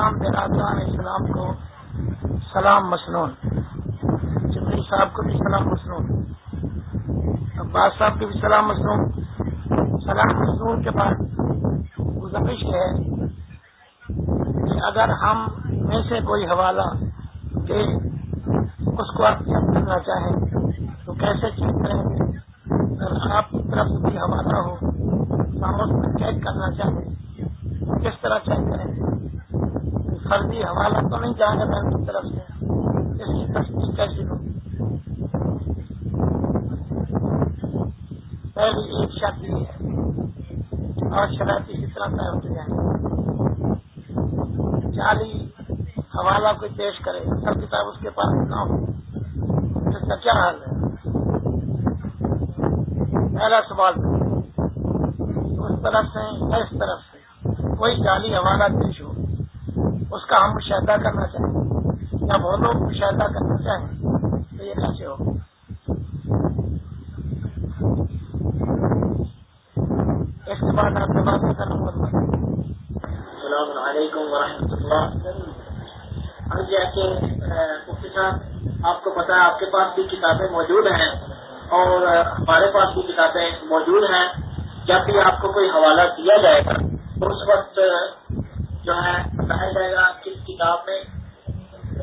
تمام برادران اسلام کو سلام مسنون جبری صاحب کو بھی سلام مسنون، عباس صاحب کو بھی سلام مسنون سلام مسنون کے بعد گزارش ہے کہ اگر ہم میں سے کوئی حوالہ دے، اس کو آپ چیک کرنا چاہیں تو کیسے چیک کریں؟ گے اگر آپ کی طرف سے کوئی حوالہ ہو تو ہم اس کو چیک کرنا چاہیں، کس طرح چیک کریں؟ فرضی حوالہ تو نہیں جائے گا بینک کی طرف سے اس کی تصدیق کیسی ہو پہلی ایک شرط یہ ہے اور شرائط اسی طرح طے ہوتی جائیں جعلی حوالہ کوئی پیش کرے، سب کتاب اس کے پاس نہ ہو اس کا کیا حال ہے؟ پہلا سوال اس طرف سے اس طرف سے۔ کوئی جعلی حوالہ پیش اس کا ہم مشاہدہ کرنا چاہیں یا وہ لوگ مشاہدہ کرنا چاہیں تو یہ کیسے ہو اس کے بعد آپ کے پاس السلام علیکم ورحمۃ اللہ۔ ہم جی جیسے مفتی صاحب، آپ کو پتا ہے، آپ کے پاس بھی کتابیں موجود ہیں اور ہمارے پاس بھی کتابیں موجود ہیں۔ جب بھی آپ کو کوئی حوالہ دیا جائے گا، اس وقت جو ہے، بتایا جائے گا کس کتاب میں،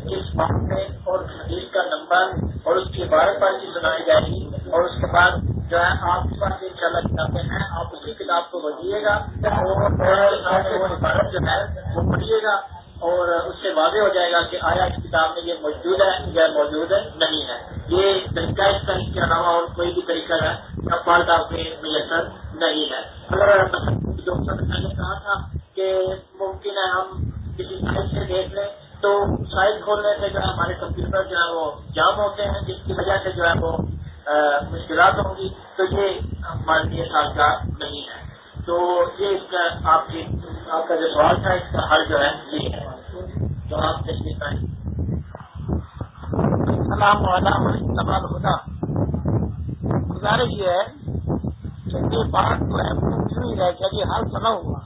کس بات میں اور حدیث کا نمبر اور اس کی عبارت پر کی سنائی جائے گی اور اس کے بعد جو ہے آپ کے پاس ایک شاء کتابیں ہیں، آپ اسی کتاب کو بجیے گا اور عبارت جو ہے وہ پڑھیے گا اور اس سے واضح ہو جائے گا کہ آیا اس کتاب میں یہ موجود ہے یا موجود ہے نہیں ہے۔ یہ طریقہ اس طریقے کے علاوہ اور کوئی بھی طریقہ ہے آپ میں میسر نہیں ہے۔ اگر میں نے کہا تھا کہ ممکن ہے ہم کسی سائٹ سے دیکھ لیں۔ تو سائٹ کھولنے سے جو ہے ہمارے کمپیوٹر جو ہے وہ جام ہوتے ہیں، جس کی وجہ سے جو ہے وہ مشکلات ہوں گی۔ تو یہ ہمارے لیے سازگار نہیں ہے۔ تو یہ اس کا آپ کی، آپ کا جو سوال تھا، اس کا حل جو ہے، یہ ہے۔ تو آپ تشریف آئیں السلام علیکم خدا گزارش یہ ہے کہ یہ بات جو ہے یوں ہی کہ ہوا۔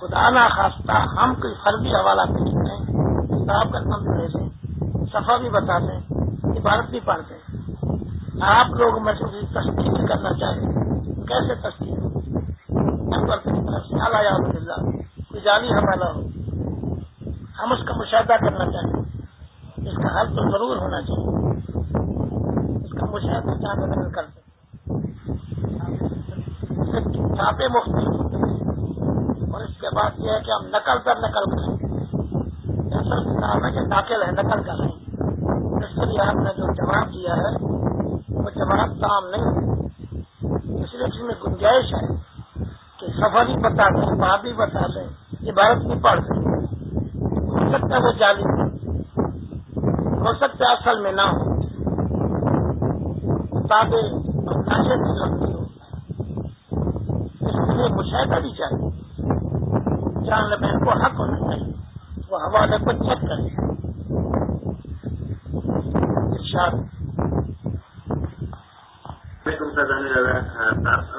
خدا نہ خواستہ ہم کوئی فرضی حوالہ پیش کریں، کتاب کا نام بھیجیں صفحہ بھی بتا دیں، عبارت بھی پڑھ دیں۔ آپ لوگ میں سے تصدیق کرنا چاہیں، کیسے تصدیق نمبر کی طرف سے اعلیٰ اللہ، کوئی جانی حوالہ ہو۔ ہم اس کا مشاہدہ کرنا چاہیں۔ اس کا حل تو ضرور ہونا چاہیے۔ اس کا مشاہدہ چاہتے کرتے چھاپے مختلف اور اس کے بعد یہ ہے کہ ہم نقل در نقل کریں۔ ایسا کتاب ہے کہ داخل ہے، نقل کر رہے ہیں اس کے لیے آپ نے جو جواب دیا ہے، وہ جواب تام نہیں اس لیے اس میں گنجائش ہے کہ سفر بھی بتا دیں بات بھی بتا دیں، عبارت بھی پڑھ دیں ہو سکتا ہے وہ جالی ہو۔ سکتا ہے اصل میں نہ ہو۔ کتابیں بھی لگتی ہو لیے مشاہدہ بھی چاہیے۔ جان بہن کو حق ہونا چاہیے۔ وہ حوالے کو چیک کرے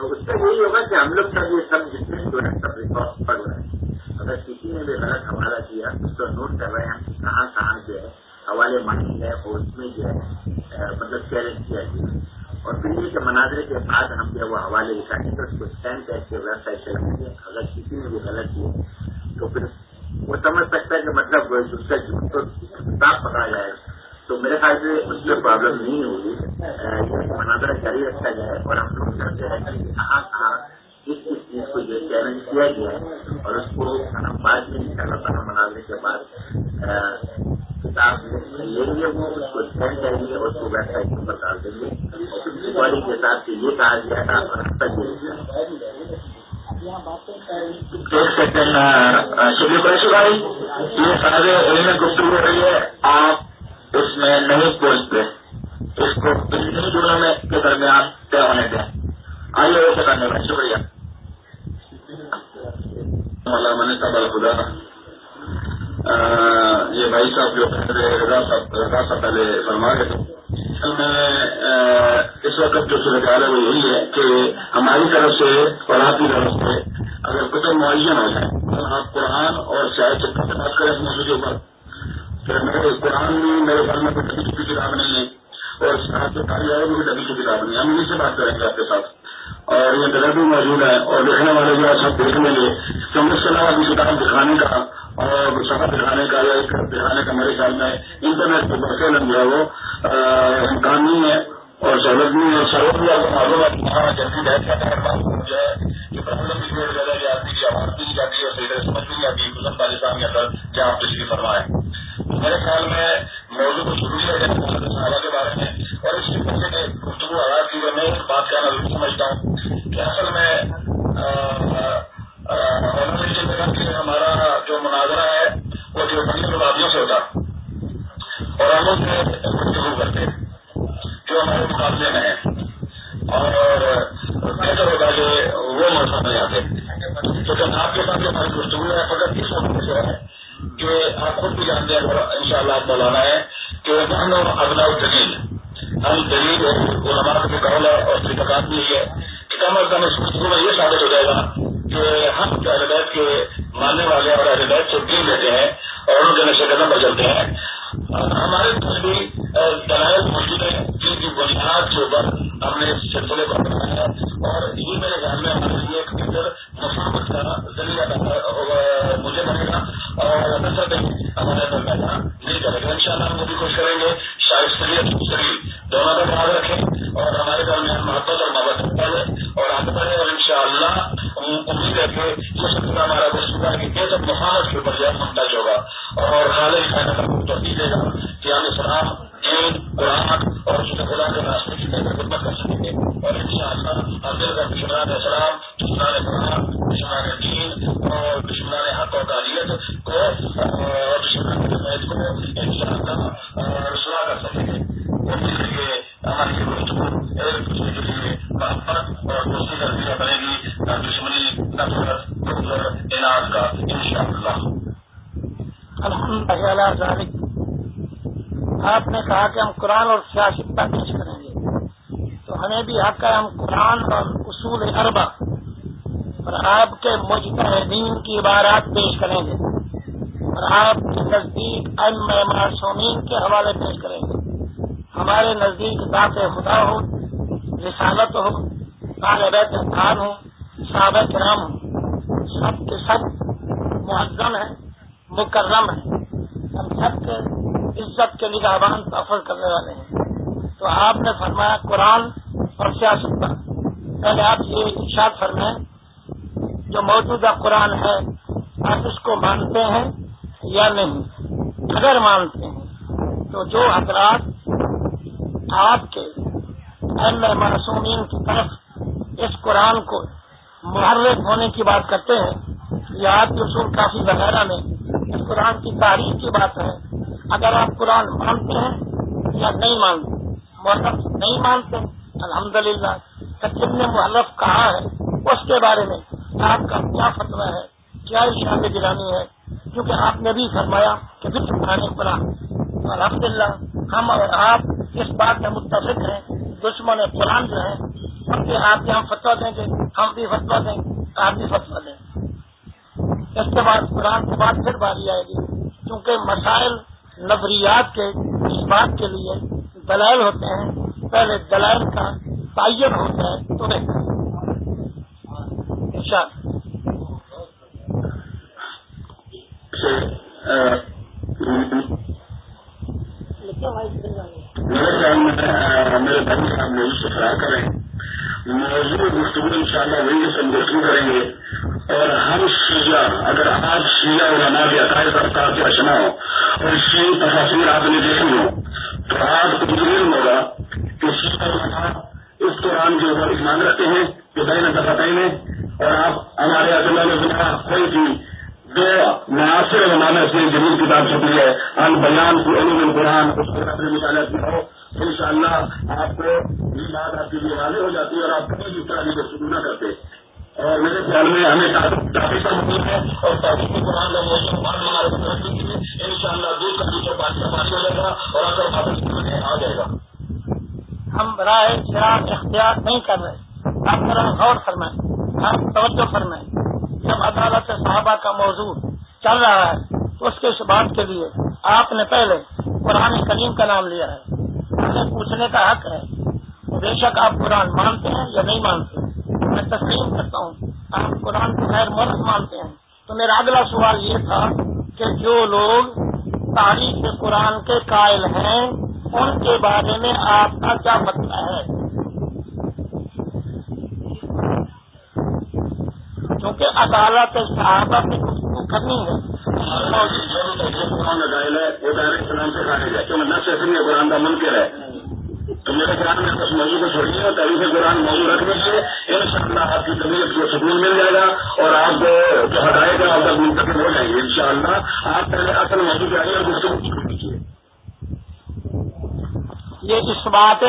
اس کا یہی ہوگا کہ ہم لوگ سب یہ سب جتنے جو ہے سب ریکارڈ پڑھ رہے ہیں۔ اگر کسی نے بھی غلط حوالہ کیا، اس کو نوٹ کر رہے ہیں ہم کہاں کہاں جو ہے حوالے مانی ہے اور اس میں جو ہے مطلب چیلنج کیا گیا اور دلی کے مناظر کے بعد ہم جو ہے وہ حوالے نکالیں گے اس کو اسکین کر کے ویب سائٹ سے لگیں گے اگر کسی نے بھی غلط کیا تو پھر وہ سمجھ سکتا ہے کہ مطلب اس کتاب پکڑا جائے تو میرے خیال سے اس میں پرابلم نہیں ہوگی۔ مناظرہ جاری رکھا جائے اور ہم لوگ کرتے ہیں کہ کہاں کہاں کس کس چیز کو جو چیلنج کیا گیا ہے اور اس کو ہم بعد میں نکالا تھا مناظر کے بعد کتاب لیں گے وہ، اس کو اسکین کریں گے اور اس کو ویب سائٹ پر ڈال دیں گے۔ اور کے حساب سے یہ کہا گیا تھا اور اب شکریہ قریشی بھائی، یہ سارے علم گفتگو ہو رہی ہے، آپ اس میں نہیں پہنچتے، اس کو انہیں میں کے درمیان طے ہونے دیں۔ آئیے وہ کرنے میں شکریہ۔ مولانا خدا یہ بھائی صاحب جو رضا صاحب پہلے فرما رہے تھے۔ میں اس وقت جو صورت حال ہے وہ یہی ہے کہ ہماری طرف سے اور آپ کی طرف سے اگر کتب معین ہو جائے آپ قرآن اور شاید سے بات کریں اس موضوع پر میرے قرآن بھی میرے گھر میں کوئی کتاب نہیں ہے اور شاید سے کاریگر میں بھی کتاب نہیں ہے۔ ہم انہیں سے بات کریں گے آپ کے ساتھ۔ اور یہ غلط بھی موجود ہے اور دیکھنے والے جو ہے سب دیکھ لیں گے کہ اس کے علاوہ کتاب دکھانے کا اور سفر دکھانے کا یا دکھانے کا میرے خیال میں انٹرنیٹ پہ بڑھتے لگ جو ہے وہ امکان نہیں ہے اور سہولت نہیں ہے سہولت بھی آپ کو معلوم ہے کہ جلدی رہتا جو ہے یہ پرابلم بھی بہت زیادہ کہ آدمی آواز بھی جاتی ہے کہ ہم قرآن اور سیاست پر پیش کریں گے۔ تو ہمیں بھی حق ہے ہم قرآن اور اصول اربا اور آپ کے مجتہدین کی عبارات پیش کریں گے اور آپ کے نزدیک ام معصومین کے حوالے پیش کریں گے۔ ہمارے نزدیک ذات خدا ہو، رسالت ہو بیت خان ہو، صحابہ کرام ہو سب کے سب معظم ہیں، مکرم ہیں۔ ہم سب کے عزت کے نگاہبان تحفظ کرنے والے ہیں۔ تو آپ نے فرمایا قرآن اور سیاست پر۔ پہلے آپ یہ ارشاد فرمائیں، جو موجودہ قرآن ہے، آپ اس کو مانتے ہیں یا نہیں؟ اگر مانتے ہیں، تو جو حضرات آپ کے ایم معصومین کی طرف اس قرآن کو محرک ہونے کی بات کرتے ہیں، یہ آپ کے اصول کافی وغیرہ میں اس قرآن کی تاریخ کی بات ہے۔ اگر آپ قرآن مانتے ہیں یا نہیں مانتے محرف نہیں مانتے الحمد للہ نے محرف کہا ہے، اس کے بارے میں آپ کا کیا فتویٰ ہے، کیا اشاعت گرانی ہے؟ کیونکہ آپ نے بھی فرمایا کہ پھر قرآن۔ الحمد للہ ہم اور آپ اس بات میں متفق ہیں، دشمن قرآن جو ہے ان آپ کے ہم فتوا دیں گے، ہم بھی فتوا دیں، آپ بھی فتوا دیں۔ اس کے بعد قرآن کے بعد پھر باری آئے گی، کیونکہ مسائل نظریات کے اس بات کے لیے دلائل ہوتے ہیں۔ پہلے دلائل کا تعین ہوتا ہے، تو میرے میرے بھائی صاحب نے اس سے فراہ کریں موضوع گفتگو ان شاء اللہ وہی سے گفتگو کریں گے اور ہم شیعہ اگر آپ شیعہ علماء کے عقائد افطار کے اشنا ہو اور شیعہ تفاصیر آپ نے دیکھی ہوں۔ پہلے قرآن کریم کا نام لیا ہے۔ ہمیں پوچھنے کا حق ہے۔ بے شک آپ قرآن مانتے ہیں یا نہیں مانتے؟ میں تسلیم کرتا ہوں، آپ قرآن کو خیر مرض مانتے ہیں۔ تو میرا اگلا سوال یہ تھا کہ جو لوگ تاریخ قرآن کے قائل ہیں، ان کے بارے میں آپ کا کیا مسئلہ ہے؟ کیونکہ عدالت صحابہ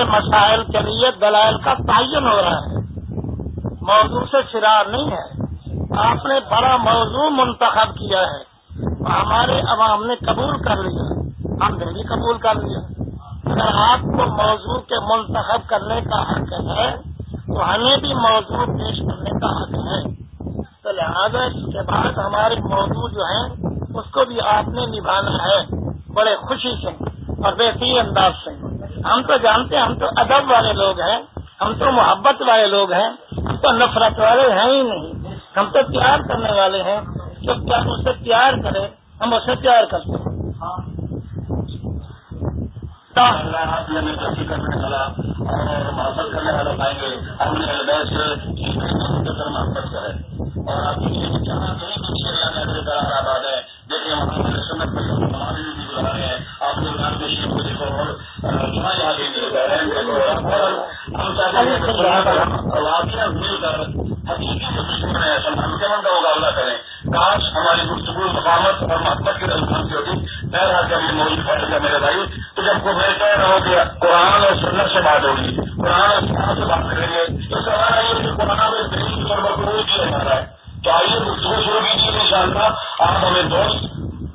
اس مسائل کے لیے دلائل کا تعین ہو رہا ہے۔ موضوع سے فرار نہیں ہے۔ آپ نے بڑا موضوع منتخب کیا ہے۔ ہمارے عوام نے قبول کر لیا۔ ہم نے بھی قبول کر لیا۔ اگر آپ کو موضوع کے منتخب کرنے کا حق ہے، تو ہمیں بھی موضوع پیش کرنے کا حق ہے۔ تو لہٰذا اس کے بعد ہمارے موضوع جو ہیں، اس کو بھی آپ نے نبھانا ہے۔ بڑے خوشی سے اور بہترین انداز سے۔ ہم تو جانتے ہیں، ہم تو ادب والے لوگ ہیں، ہم تو محبت والے لوگ ہیں، ہم تو نفرت والے ہیں ہی نہیں۔ ہم تو پیار کرنے والے ہیں۔ جو اسے پیار کرے، ہم اسے پیار کرتے ہیں۔ ہمیں اور محبت کرنے والا پائیں گے ہم نے محبت کرے۔ اور آپ جہاں کہیں بھی آباد ہے دیکھیں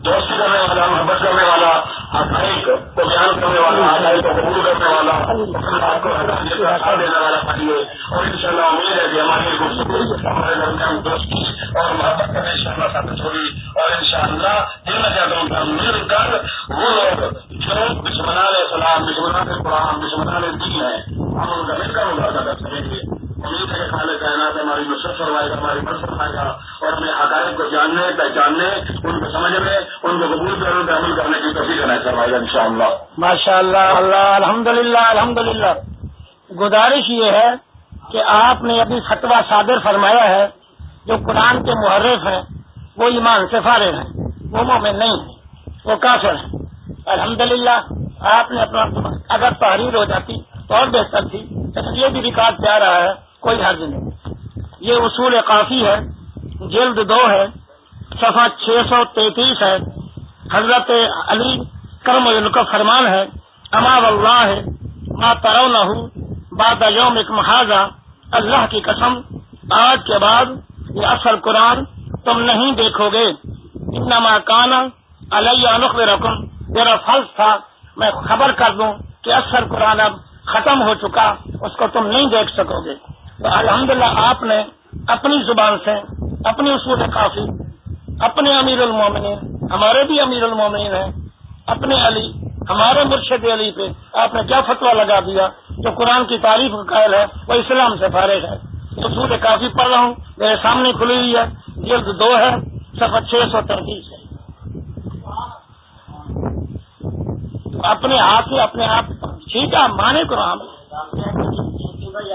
دوستی کرنے والا محبت کرنے والا حقائق کو بیان کرنے والا حقائق کو قبول کرنے والا کو دینے والا اور ان شاء اللہ امید ہے کہ ہماری گفتگو ہمارے درمیان دوستی اور محبت کرنے ان شاء اللہ ثابت ہوگی۔ اور ان شاء اللہ چاہتا ہوں کہ مل کر وہ لوگ جو دشمنان سلام دشمنان قرآن، دشمنان دین ہے ہم ان کا مل کر مظاہرہ کر سکیں گے۔ امید ہے کائنات ہماری نصرت فرمائے گا ہماری مدد فرمائے گا۔ اور ہمیں حقائق کو جاننے، پہچاننے، ان کو سمجھنے، ان کو قبول کرنے پہ عمل کرنے کی توفیق عنایت فرمائے ان شاء اللہ ماشاء اللہ اللہ الحمد للہ الحمد للہ گزارش یہ ہے کہ آپ نے ابھی فتوا صادر فرمایا ہے، جو قرآن کے محرف ہیں، وہ ایمان سے فارغ ہیں، وہ مومن نہیں ہیں، وہ کافر ہیں۔ الحمد للہ آپ نے اپنا اگر تحریر ہو جاتی تو اور بہتر تھی یہ بھی ریکارڈ پہ آ رہا ہے، کوئی حرض نہیں۔ یہ اصول کافی ہے جلد دو ہے، صفحہ چھ سو تینتیس ہے۔ حضرت علی کرم کا فرمان ہے اما اللہ ہے ماں باد یوم محاذہ، اللہ کی قسم، آج کے بعد یہ اصل قرآن تم نہیں دیکھو گے۔ انما کانا علیہ نقب رقم میرا فرض تھا، میں خبر کر دوں کہ اصل قرآن اب ختم ہو چکا، اس کو تم نہیں دیکھ سکو گے۔ تو الحمدللہ آپ نے اپنی زبان سے اپنی اصول کافی۔ اپنے امیر المومنین، ہمارے بھی امیر المومنین ہیں۔ اپنے علی، ہمارے مرشد علی پہ آپ نے کیا فتوا لگا دیا؟ جو قرآن کی تعریف کا قائل ہے، وہ اسلام سے فارغ ہے۔ اصول کافی پڑھ رہا ہوں، میرے سامنے کھلی ہوئی ہے۔ جلد دو ہے سفر چھ سو تینتیس ہے۔ اپنے ہاتھ سے اپنے آپ ٹھیک ہے مانے قرآن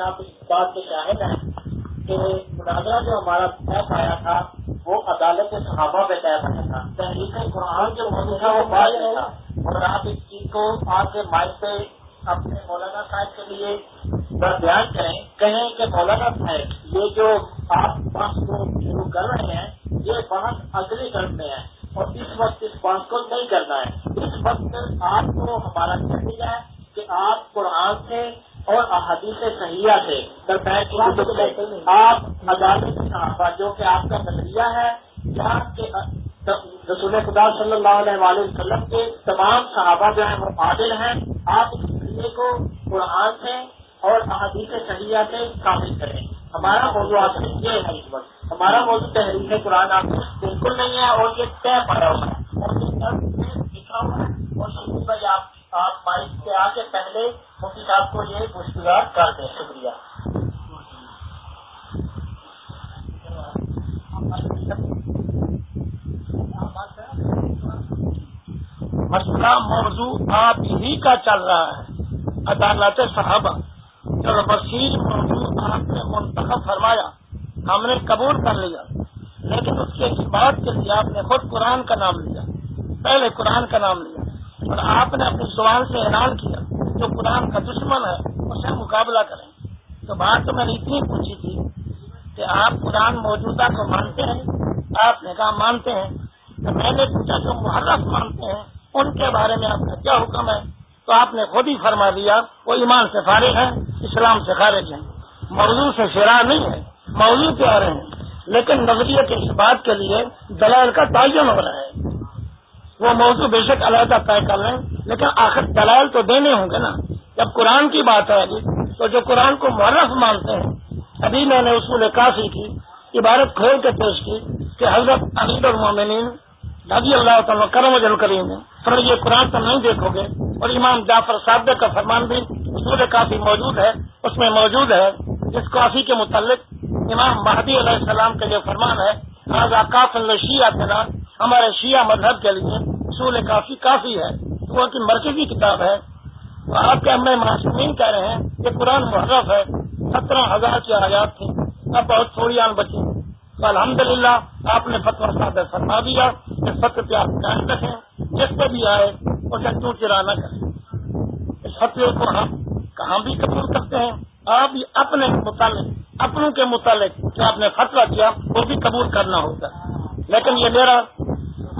آپ اس بات کے شاہد ہیں کہ مناظرہ جو ہمارا طے پایا تھا، وہ عدالت صحابہ پہ طے پایا تھا۔ تحریک قرآن جو موضوع تھا، وہ بعد میں تھا۔ اور آپ اس چیز کو آپ کے مائک پہ اپنے مولانا صاحب کے لیے بیان کریں۔ کہیں کہ مولانا صاحب، یہ جو آپ بحث کو شروع کر رہے ہیں، یہ بحث اگلی ٹرم میں ہے۔ اور اس وقت اس بحث کو نہیں کرنا ہے۔ اس وقت آپ کو ہمارا کہہ ہے کہ آپ قرآن سے اور احادیث صحیحہ سے۔ آپ عدالت صحابہ جو کہ آپ کا نظریہ ہے۔ کہ رسول خدا صلی اللہ علیہ وسلم کے تمام صحابہ جو ہیں وہ عادل ہیں۔ آپ اس نظریے کو قرآن سے اور احادیث صحیحہ سے ثابت کریں۔ ہمارا موضوع آپ سے یہ ہے اس وقت۔ ہمارا موضوع تحریر قرآن آپ بالکل نہیں ہے اور یہ طے پڑا ہوا ہے۔ اور یہ لکھا ہوا ہے اور آپ آپ مائک پہ آ کے پہلے مفتی صاحب کو یہ پوچھگار کر دیں، شکریہ۔ مسئلہ موضوع آپ ہی کا چل رہا ہے۔ عدالت صحابہ جب وسیع موضوع آپ نے منتخب فرمایا، ہم نے قبول کر لیا، لیکن اس کے بات کے لیے آپ نے خود قرآن کا نام لیا۔ پہلے قرآن کا نام لیا۔ اور آپ نے اپنی زبان سے اعلان کیا جو قرآن کا دشمن ہے اس سے مقابلہ کریں۔ تو بات تو میں نے اتنی پوچھی تھی کہ آپ قرآن موجودہ کو مانتے ہیں، آپ نے کہا مانتے ہیں۔ تو میں نے پوچھا جو محرف مانتے ہیں، ان کے بارے میں آپ کا کیا حکم ہے؟ تو آپ نے خود ہی فرما دیا، وہ ایمان سے فارغ ہے اسلام سے خارج ہیں۔ موضوع سے شرار نہیں ہے، موضوع پہ آ رہے ہیں۔ لیکن نظریے کے اس بات کے لیے دلائل کا تعین ہو رہا ہے۔ وہ موضوع بے شک علیحدہ طے کر لیں، لیکن آخر دلائل تو دینے ہوں گے نا۔ جب قرآن کی بات آئے گی تو جو قرآن کو معرف مانتے ہیں، ابھی میں نے اصول کافی کی، عبارت کھول کے پیش کی کہ حضرت عبید المومنین رضی اللہ تعالیٰ کرم جل کریم سر یہ قرآن تو نہیں دیکھو گے۔ اور امام جعفر صادق کا فرمان بھی اصول کافی موجود ہے، اس میں موجود ہے۔ جس کافی کے متعلق امام مہدی علیہ السلام کا جو فرمان ہے آزا کاف شیعہ کے نام ہمارے شیعہ مذہب کے لیے اصول کافی کافی ہے، وہ کی مرکزی کتاب ہے۔ آپ کے ہمیں معصومین کہہ رہے ہیں کہ قرآن محرف ہے، سترہ ہزار کی آیات تھی اب بہت تھوڑی آن بچی۔ الحمد للہ آپ نے فتوا صادر فرما دیا کہ فتح پہ آپ دھیان رکھیں، جس پہ بھی آئے، اسے کیوں چرا نہ کریں۔ اس فتوے کو ہم کہاں بھی قبول کرتے ہیں؟ آپ اپنے متعلق، اپنوں کے متعلق جو آپ نے فتوا کیا، وہ بھی قبول کرنا ہوتا ہے۔ لیکن یہ میرا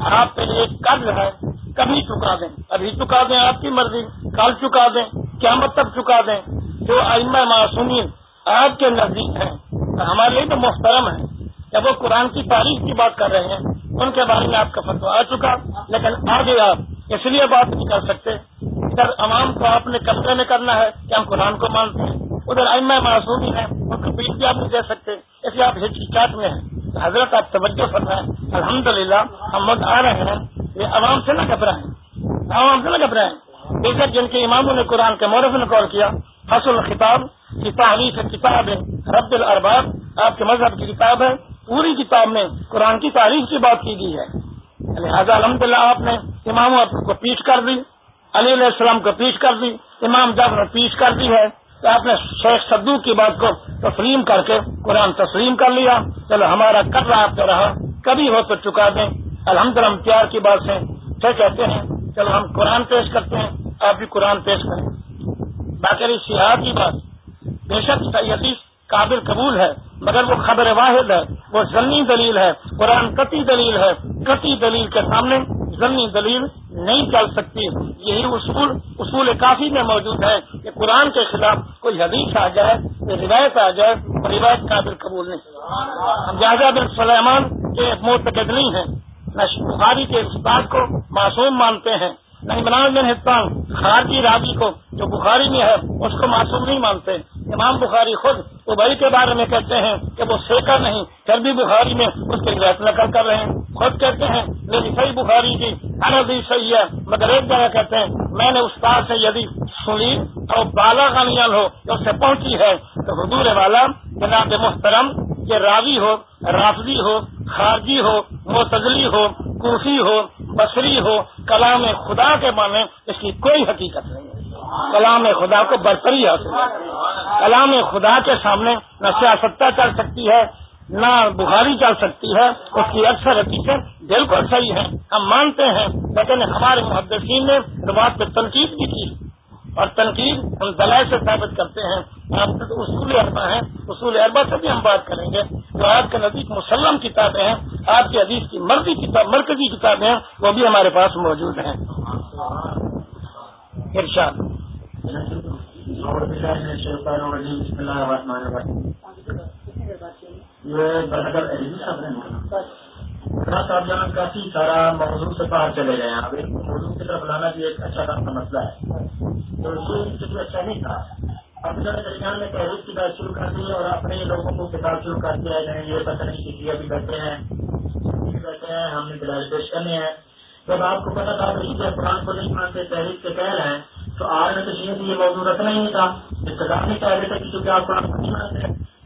آپ پہ ایک قرض ہے، کبھی چکا دیں۔ ابھی چکا دیں آپ کی مرضی، کل چکا دیں، قیامت تک چکا دیں۔ جو آئمہ معصومین آپ کے نزدیک ہیں، ہمارے لیے تو محترم ہے جب وہ قرآن کی تاریخ کی بات کر رہے ہیں، ان کے بارے میں آپ کا فتو آ چکا، لیکن آگے آپ اس لیے بات نہیں کر سکتے۔ ادھر عوام کو آپ نے قبضے میں کرنا ہے کہ ہم قرآن کو مانتے ہیں۔ ادھر ائمہ معصومی ہیں، ان کو پیٹ بھی آپ نہیں دے سکتے، اس لیے آپ ہچکچاٹ میں ہیں۔ حضرت آپ توجہ فرمائیں۔ الحمد للہ ہم وقت آ رہے ہیں۔ یہ عوام سے نہ گھبرائیں۔ عوام سے نہ گھبرائیں۔ بے شک جن کے اماموں نے قرآن کے مورف نے کال کیا حسل الخطاب کی تعریف کتاب ہے، رب الارباب، آپ کے مذہب کی کتاب ہے۔ پوری کتاب میں قرآن کی تاریخ کی بات کی گئی ہے۔ لہٰذا الحمد للہ آپ نے امام کو پیش کر دی علی علیہ السلام کو پیش کر دی، امام جب نے پیش کر دی ہے۔ تو آپ نے شیخ سدو کی بات کو تسلیم کر کے قرآن تسلیم کر لیا۔ چلو ہمارا کر رہا آپ رہا۔ کبھی ہو تو چکا دیں۔ الحمد للہ ہم پیار کی بات سے پھر کہتے ہیں، چلو ہم قرآن پیش کرتے ہیں، آپ بھی قرآن پیش کریں۔ باقی سیاحت کی بات۔ بے شک سیدی قابل قبول ہے، مگر وہ خبر واحد ہے، وہ ضمنی دلیل ہے، قرآن قطعی دلیل ہے، قطعی دلیل کے سامنے ضمنی دلیل نہیں چل سکتی۔ یہی اصول اصول کافی میں موجود ہے کہ قرآن کے خلاف کوئی حدیث آ جائے، کوئی روایت آ جائے وہ روایت قابل قبول نہیں۔ ہم جہاز بن سلیمان کے معتقد نہیں ہیں۔ نہ بخاری کے اس بات کو معصوم مانتے ہیں، نہ عمران بن حسان خارجی راوی کو جو بخاری میں ہے، اس کو معصوم نہیں مانتے۔ امام بخاری خود ابئی کے بارے میں کہتے ہیں کہ وہ سیکا نہیں پھر بھی بخاری میں اس کی روایت نقل کر رہے ہیں۔ خود کہتے ہیں، میری صحیح بخاری کی بھی صحیح ہے، مگر ایک جگہ کہتے ہیں، میں نے استاد سے یدی سنی اور بالا غنیال ہو جو اس سے پہنچی ہے۔ تو حضور والا جناب محترم کہ راوی ہو، رافضی ہو، خارجی ہو، معتزلی ہو، کوفی ہو، بصری ہو، کلام خدا کے معنی، اس کی کوئی حقیقت نہیں ہے۔ کلام خدا کو برتری حاصل کلام خدا کے سامنے نہ سیاستہ چل سکتی ہے، نہ بخاری چل سکتی ہے۔ اس کی اکثر حقیقت بالکل صحیح ہے ہم مانتے ہیں، لیکن ہمارے محدثین نے بات پہ تنقید بھی کی۔ اور تنقید ہم دلائل سے ثابت کرتے ہیں۔ آپ اصول اربا ہیں۔ اصول اربا سے بھی ہم بات کریں گے۔ جو آپ کے نزدیک مسلم کتابیں ہیں، آپ کی حدیث کی مرضی کتاب، مرکزی کتابیں ہیں، وہ بھی ہمارے پاس موجود ہیں۔ ارشاد صاحب جہاں کافی سارا موضوع سے باہر چلے گئے ہیں. اب ایک موضوع کی طرف لانا بھی ایک اچھا کام کا مسئلہ ہے. تو یہ اچھا نہیں تھا. اب جب درمیان میں تحریر کی بات شروع کر دی اور اپنے لوگوں کو کتاب شروع کر دیا ہے یہ پتہ نہیں کہ ابھی بیٹھے ہیں بیٹھے ہیں، ہم نے دلائل پیش کرنے ہیں۔ جب آپ کو پتا تھا کہ قرآن کو نہیں مانتے تحریر کے کہہ رہے ہیں تو آپ نے تو یہ موضوع رکھنا ہی نہیں تھا۔ ابتدا نہیں چاہتے تھے کہ چونکہ آپ کو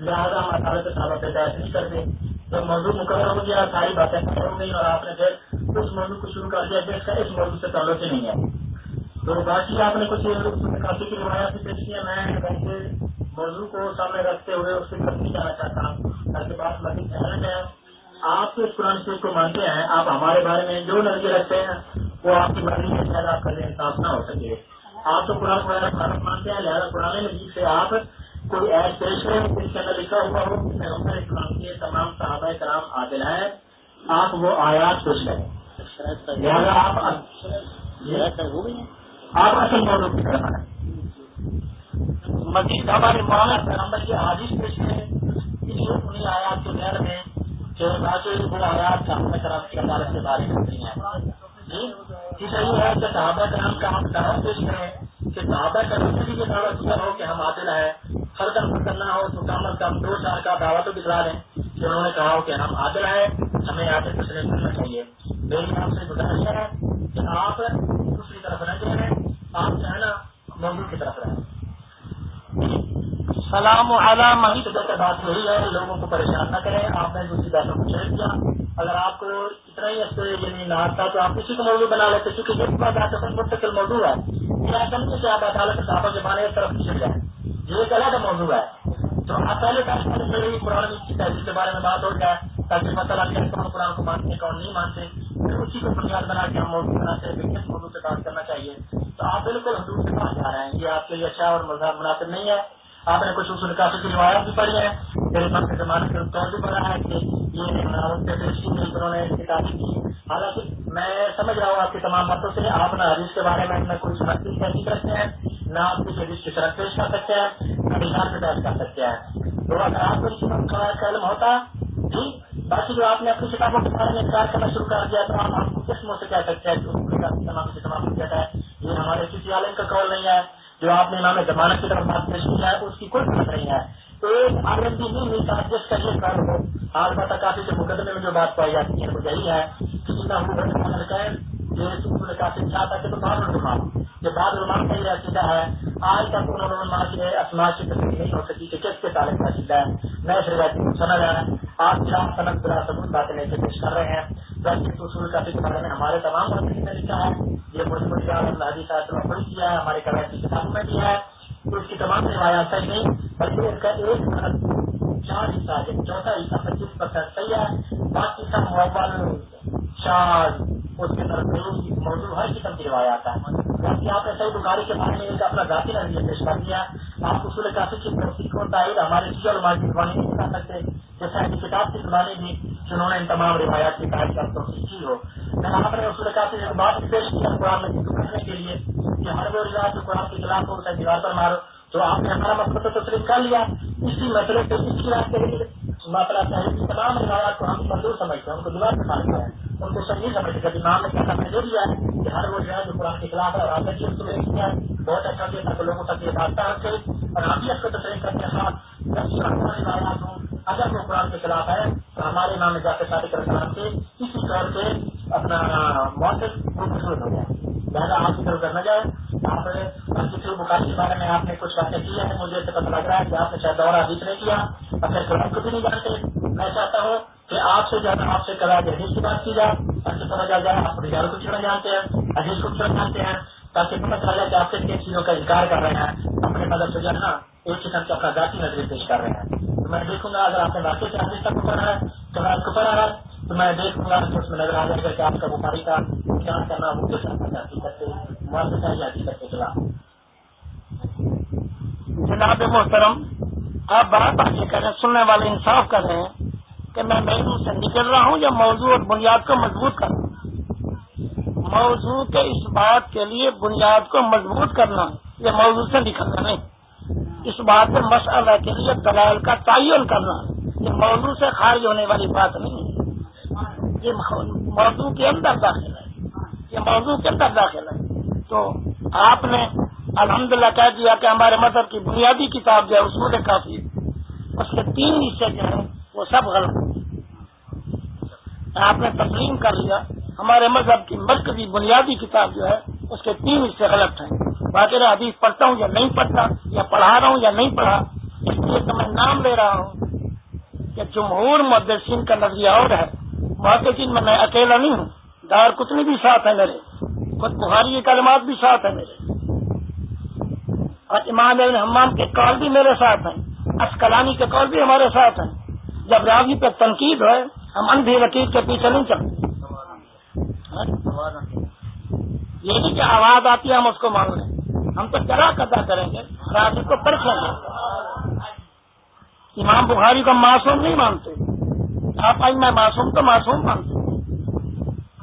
لہٰذا ہم عدالت صاحب سے بحث نہیں کرتے تو موضوع مقرر ہو گیا، ساری باتیں ختم ہو گئی اور آپ نے پھر اس موضوع کو شروع کر دیا جس کا اس موضوع سے تعلق ہی نہیں ہے۔ تو باقی آپ نے کچھ کافی کی روایات بھی پیش کیا میں موضوع کو سامنے رکھتے ہوئے اس کی ترقی جانا چاہتا ہوں۔ تاکہ بات مزید اہم ہے۔ آپ اس قرآن شریف کو مانتے ہیں، آپ ہمارے بارے میں جو نظر رکھتے ہیں، وہ آپ کی مرضی میں شاید آپ کا انصاف نہ ہو سکے۔ آپ تو قرآن وغیرہ بھارت مانتے ہیں، لہٰذا قرآن مجید سے آپ کوئی ایڈ پیش کریں جس کے اندر لکھا ہوا ہو پیغمبر اسلام کے تمام صحابہ کرام عادل ہیں۔ آپ وہ آیات پیش کریں۔ لہٰذا آپ آپ اصل موضوع کی طرف آئیں۔ مزید ہمارے مولانا پیغمبر کی حادث پیش کریں۔ انہیں آیات کے غیر میں جو باقی وہ آیات کرام کی عدالت سے بارے کرتی ہیں۔ جی صحیح ہے کہ صحابہ کرام کا ہم دعوت پیش کریں کہ صحابہ کرام سے بھی یہ دعوت کیا ہو کہ ہم عادل ہیں ہر دم کرنا ہو تو کم از کم دو چار کا دعوت دکھلا دیں کہ انہوں نے کہا ہو کہ ہم عادل ہیں، ہمیں عادل کچھ نہیں کرنا چاہیے۔ میری آپ سے گزارش ہے کہ آپ دوسری طرف رہ گئے ہیں، آپ جو ہے نا موضوع کی طرف رہیں۔ سلام علام بات یہی ہے، لوگوں کو پریشان نہ کریں، آپ نے دوسری باتوں کو چھیڑ دیا۔ اگر آپ کو اتنا ہی ایسے یعنی نہ تو آپ کسی کو موضوع بنا لیتے کیونکہ جب بات آپ کا مستقل موضوع ہے۔ یہ سمجھے کہ آپ عدالت صاحبہ کے بانے طرف چھڑ جائیں۔ یہ ایک الگ موضوع ہے۔ تو آپ پہلے پہلے قرآن کی تحریر کے بارے میں بات ہو جائے، تاکہ پتہ لگ جائے کون قرآن کو مانتے کون نہیں مانتے، پھر اسی کو بنیاد بنا کے ہم موضوع بناتے ہیں کس موضوع سے بات کرنا چاہیے۔ تو آپ بالکل حدود سے باہر جا رہے ہیں۔ یہ آپ کے لیے اچھا اور مذہب مناسب نہیں ہے۔ آپ نے کچھ اصول کافی کی روایت بھی پڑھی ہے میرے پاس کے زمانے کے طور بھی پڑھا ہے کہ یہ انہوں نے کتابیں کی۔ حالانکہ میں سمجھ رہا ہوں آپ کی تمام باتوں سے، آپ نہ حدیث کے بارے میں نہ کوئی سمجھتی تحقیق رکھتے ہیں، نہ آپ کی حدیث کی طرف پیش کر سکتے ہیں، نہ نشان سے بحث کر سکتے ہیں۔ تو اگر آپ کو اس کا علم ہوتا جی باقی جو آپ نے اپنی کتابوں کے بارے میں انکار کرنا شروع کر دیا، تو آپ آپ کو کس منہ سے کہہ سکتے ہیں تمام کی تمام ہے، یہ ہمارے کسی عالم کا قول نہیں ہے۔ جو آپ نے انہوں نے زمانت کی طرف بات پیش کیا ہے، اس کی کوئی ضرورت نہیں ہے۔ ایک عالم بھی نہیں ملتا جس کا یہ کام ہو آج کافی سے مقدمے میں جو بات پائی جاتی ہے، وہ یہی ہے کہ یہ کافی چاہتا کہ تو بعض علماء یہ بعض علماء کا یہ عقیدہ ہے، آج تک ان علماء کے اسماع کی تصویر نہیں ہو سکی کہ کس کے تعلق کا عقیدہ ہے۔ میں اس روایت کو سمجھ رہا ہے آپ کیا صنعت بلا ثبوت باتیں لے کے پیش کر رہے ہیں۔ ویسے اصول کافی کے بارے میں ہمارے تمام باتیں نے لکھا ہے۔ یہ بڑی بڑی حدیث صاحب پڑھی کیا ہے، ہمارے کبھی کی کتابوں میں بھی ہے۔ تو اس کی تمام روایات صحیح نہیں بلکہ اس کا ایک چار حصہ ہے، چوتھا حصہ پچیس پرسینٹ صحیح ہے۔ باقی سب موبائل چار۔ اس کے طرف موضوع ہر قسم کی روایات ہے باقی آپ نے صحیح بخاری کے بارے میں ایک اپنا ذاتی نظریہ پیش کر دیا۔ آپ اصول کافی کی توفیق و تائید ہمارے شیع اور کی زبانی نہیں بتا سکتے جیسا کہ کتاب کی زبانی بھی جنہوں نے ان تمام روایات کی تائید کا توفیق کی ہو میں آپ نے اصول کافی ایک بات بھی پیش کیا قرآن میں ذکر کرنے کے لیے کہ ہر وہ روایت جو قرآن کے خلاف ہو اسے دیوار پر مارو تو آپ نے ہمارا مسئلہ تو تسلیم کر لیا، اسی مسئلے سے اس کی بات کے لیے مسئلہ چاہیے تمام روایات کو ہم منظور سمجھتے ہیں ان کو دیوار پر مارتے ہیں۔ ان کو سب صحیح سمجھتے کر امام نے کہا میں دے دیا ہے، کہ ہر وہ جو ہے، جو قرآن کے خلاف ہے، اور آپ نے چیز کو کیا ہے، بہت اچھا کیا تاکہ لوگوں تک یہ بات پہنچ اور آپ ہی اس کو تسلیم کرتے ہیں دس روایات ہوں اگر وہ قرآن کے خلاف ہے، تو ہمارے امام جاتے صادق رسلام سے اسی طور سے اپنا موسم وہ ہو گیا لہٰذا آپ کی طرف کرنا جائے آپ کسی بخاری کے بارے میں آپ نے کچھ باتیں کی ہے مجھے پتہ لگ رہا ہے کہ آپ نے شاید دورہ حدیث نہیں کیا۔ اچھا، اگر قرآن کو بھی نہیں جانتے۔ میں چاہتا ہوں کہ آپ سے زیادہ آپ سے کرا حدیث کی بات کی جائے۔ تاکہ پتہ چل جائے، آپ رجال کو کیوں جانتے ہیں؟ حدیث کو کیوں جانتے ہیں؟ تاکہ پتہ چل جائے کہ آپ کن کن چیزوں کا انکار کر رہے ہیں۔ اپنے مدد سے جو ہے نا، ایک قسم سے اپنا ذاتی نظریہ پیش کر رہے ہیں۔ تو میں دیکھوں گا، اگر آپ نے واقعی سے حدیث تک پڑھا ہے، تو آپ کو پڑھا ہے۔ تو میں دیکھوں گا کہ اس میں نظر آ جائے گا کہ آپ کا بخاری کا انکار کرنا وہ کس حقیقت سے معلوم ہے حقیقت کے خلاف جناب محترم، آپ بات آگے کر رہے ہیں، سننے والے انصاف کر رہے ہیں کہ میں محدود سے نکل رہا ہوں یا موضوع اور بنیاد کو مضبوط کر رہا ہوں موضوع کے اس بات کے لیے بنیاد کو مضبوط کرنا یہ موضوع سے نکلنا نہیں۔ اس بات کے مسئلہ کے لیے دلائل کا تعین کرنا۔ یہ موضوع سے خارج ہونے والی بات نہیں۔ ہے یہ موضوع کے اندر داخل ہے۔ یہ موضوع کے اندر داخل ہے۔ تو آپ نے الحمدللہ کہہ دیا کہ ہمارے مذہب کی بنیادی کتاب جو ہے اصول کافی اس کے تین حصے جو ہیں، وہ سب غلط آپ نے تسلیم کر لیا، ہمارے مذہب کی مرکزی بنیادی کتاب جو ہے، اس کے تین حصے غلط ہیں۔ باقی حدیث پڑھتا ہوں یا نہیں پڑھتا، یا پڑھا رہا ہوں یا نہیں پڑھا، اس لیے تو میں نام لے رہا ہوں کہ جمہور مدرسین کا نظریہ اور ہے۔ محدثین میں میں اکیلا نہیں ہوں۔ دار کتنی بھی ساتھ ہے میرے۔ خود بخاری کلمات بھی ساتھ ہے میرے۔ اور امام ابن حمام کے کال بھی میرے ساتھ ہیں۔ اسکلانی کے کال بھی ہمارے ساتھ ہیں۔ جب راوی پہ تنقید ہے ہم اندھی رقید کے پیچھے نہیں چلتے ہاں؟ یہ نہیں کہ آواز آتی ہے، ہم اس کو مان لیں ہم تو چلا قدر کریں گے، راوی کو پرکھیں گے۔ امام بخاری کو معصوم نہیں مانتے۔ آپ آئی میں معصوم تو معصوم مانتے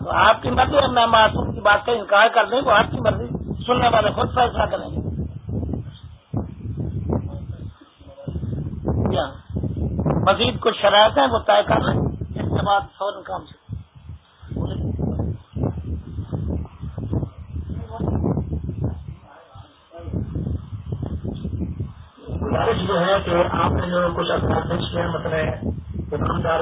تو آپ کی مرضی ہے، میں معصوم کی بات کا انکار کر دیں وہ آپ کی مرضی۔ سننے والے خود فیصلہ کریں۔ گے مزید کچھ شرائط ہیں، وہ طے کر لیں۔ اس کے بعد فوراً کام سے۔ جو ہے کہ آپ نے جو کچھ پیش کیا مطلب دکاندار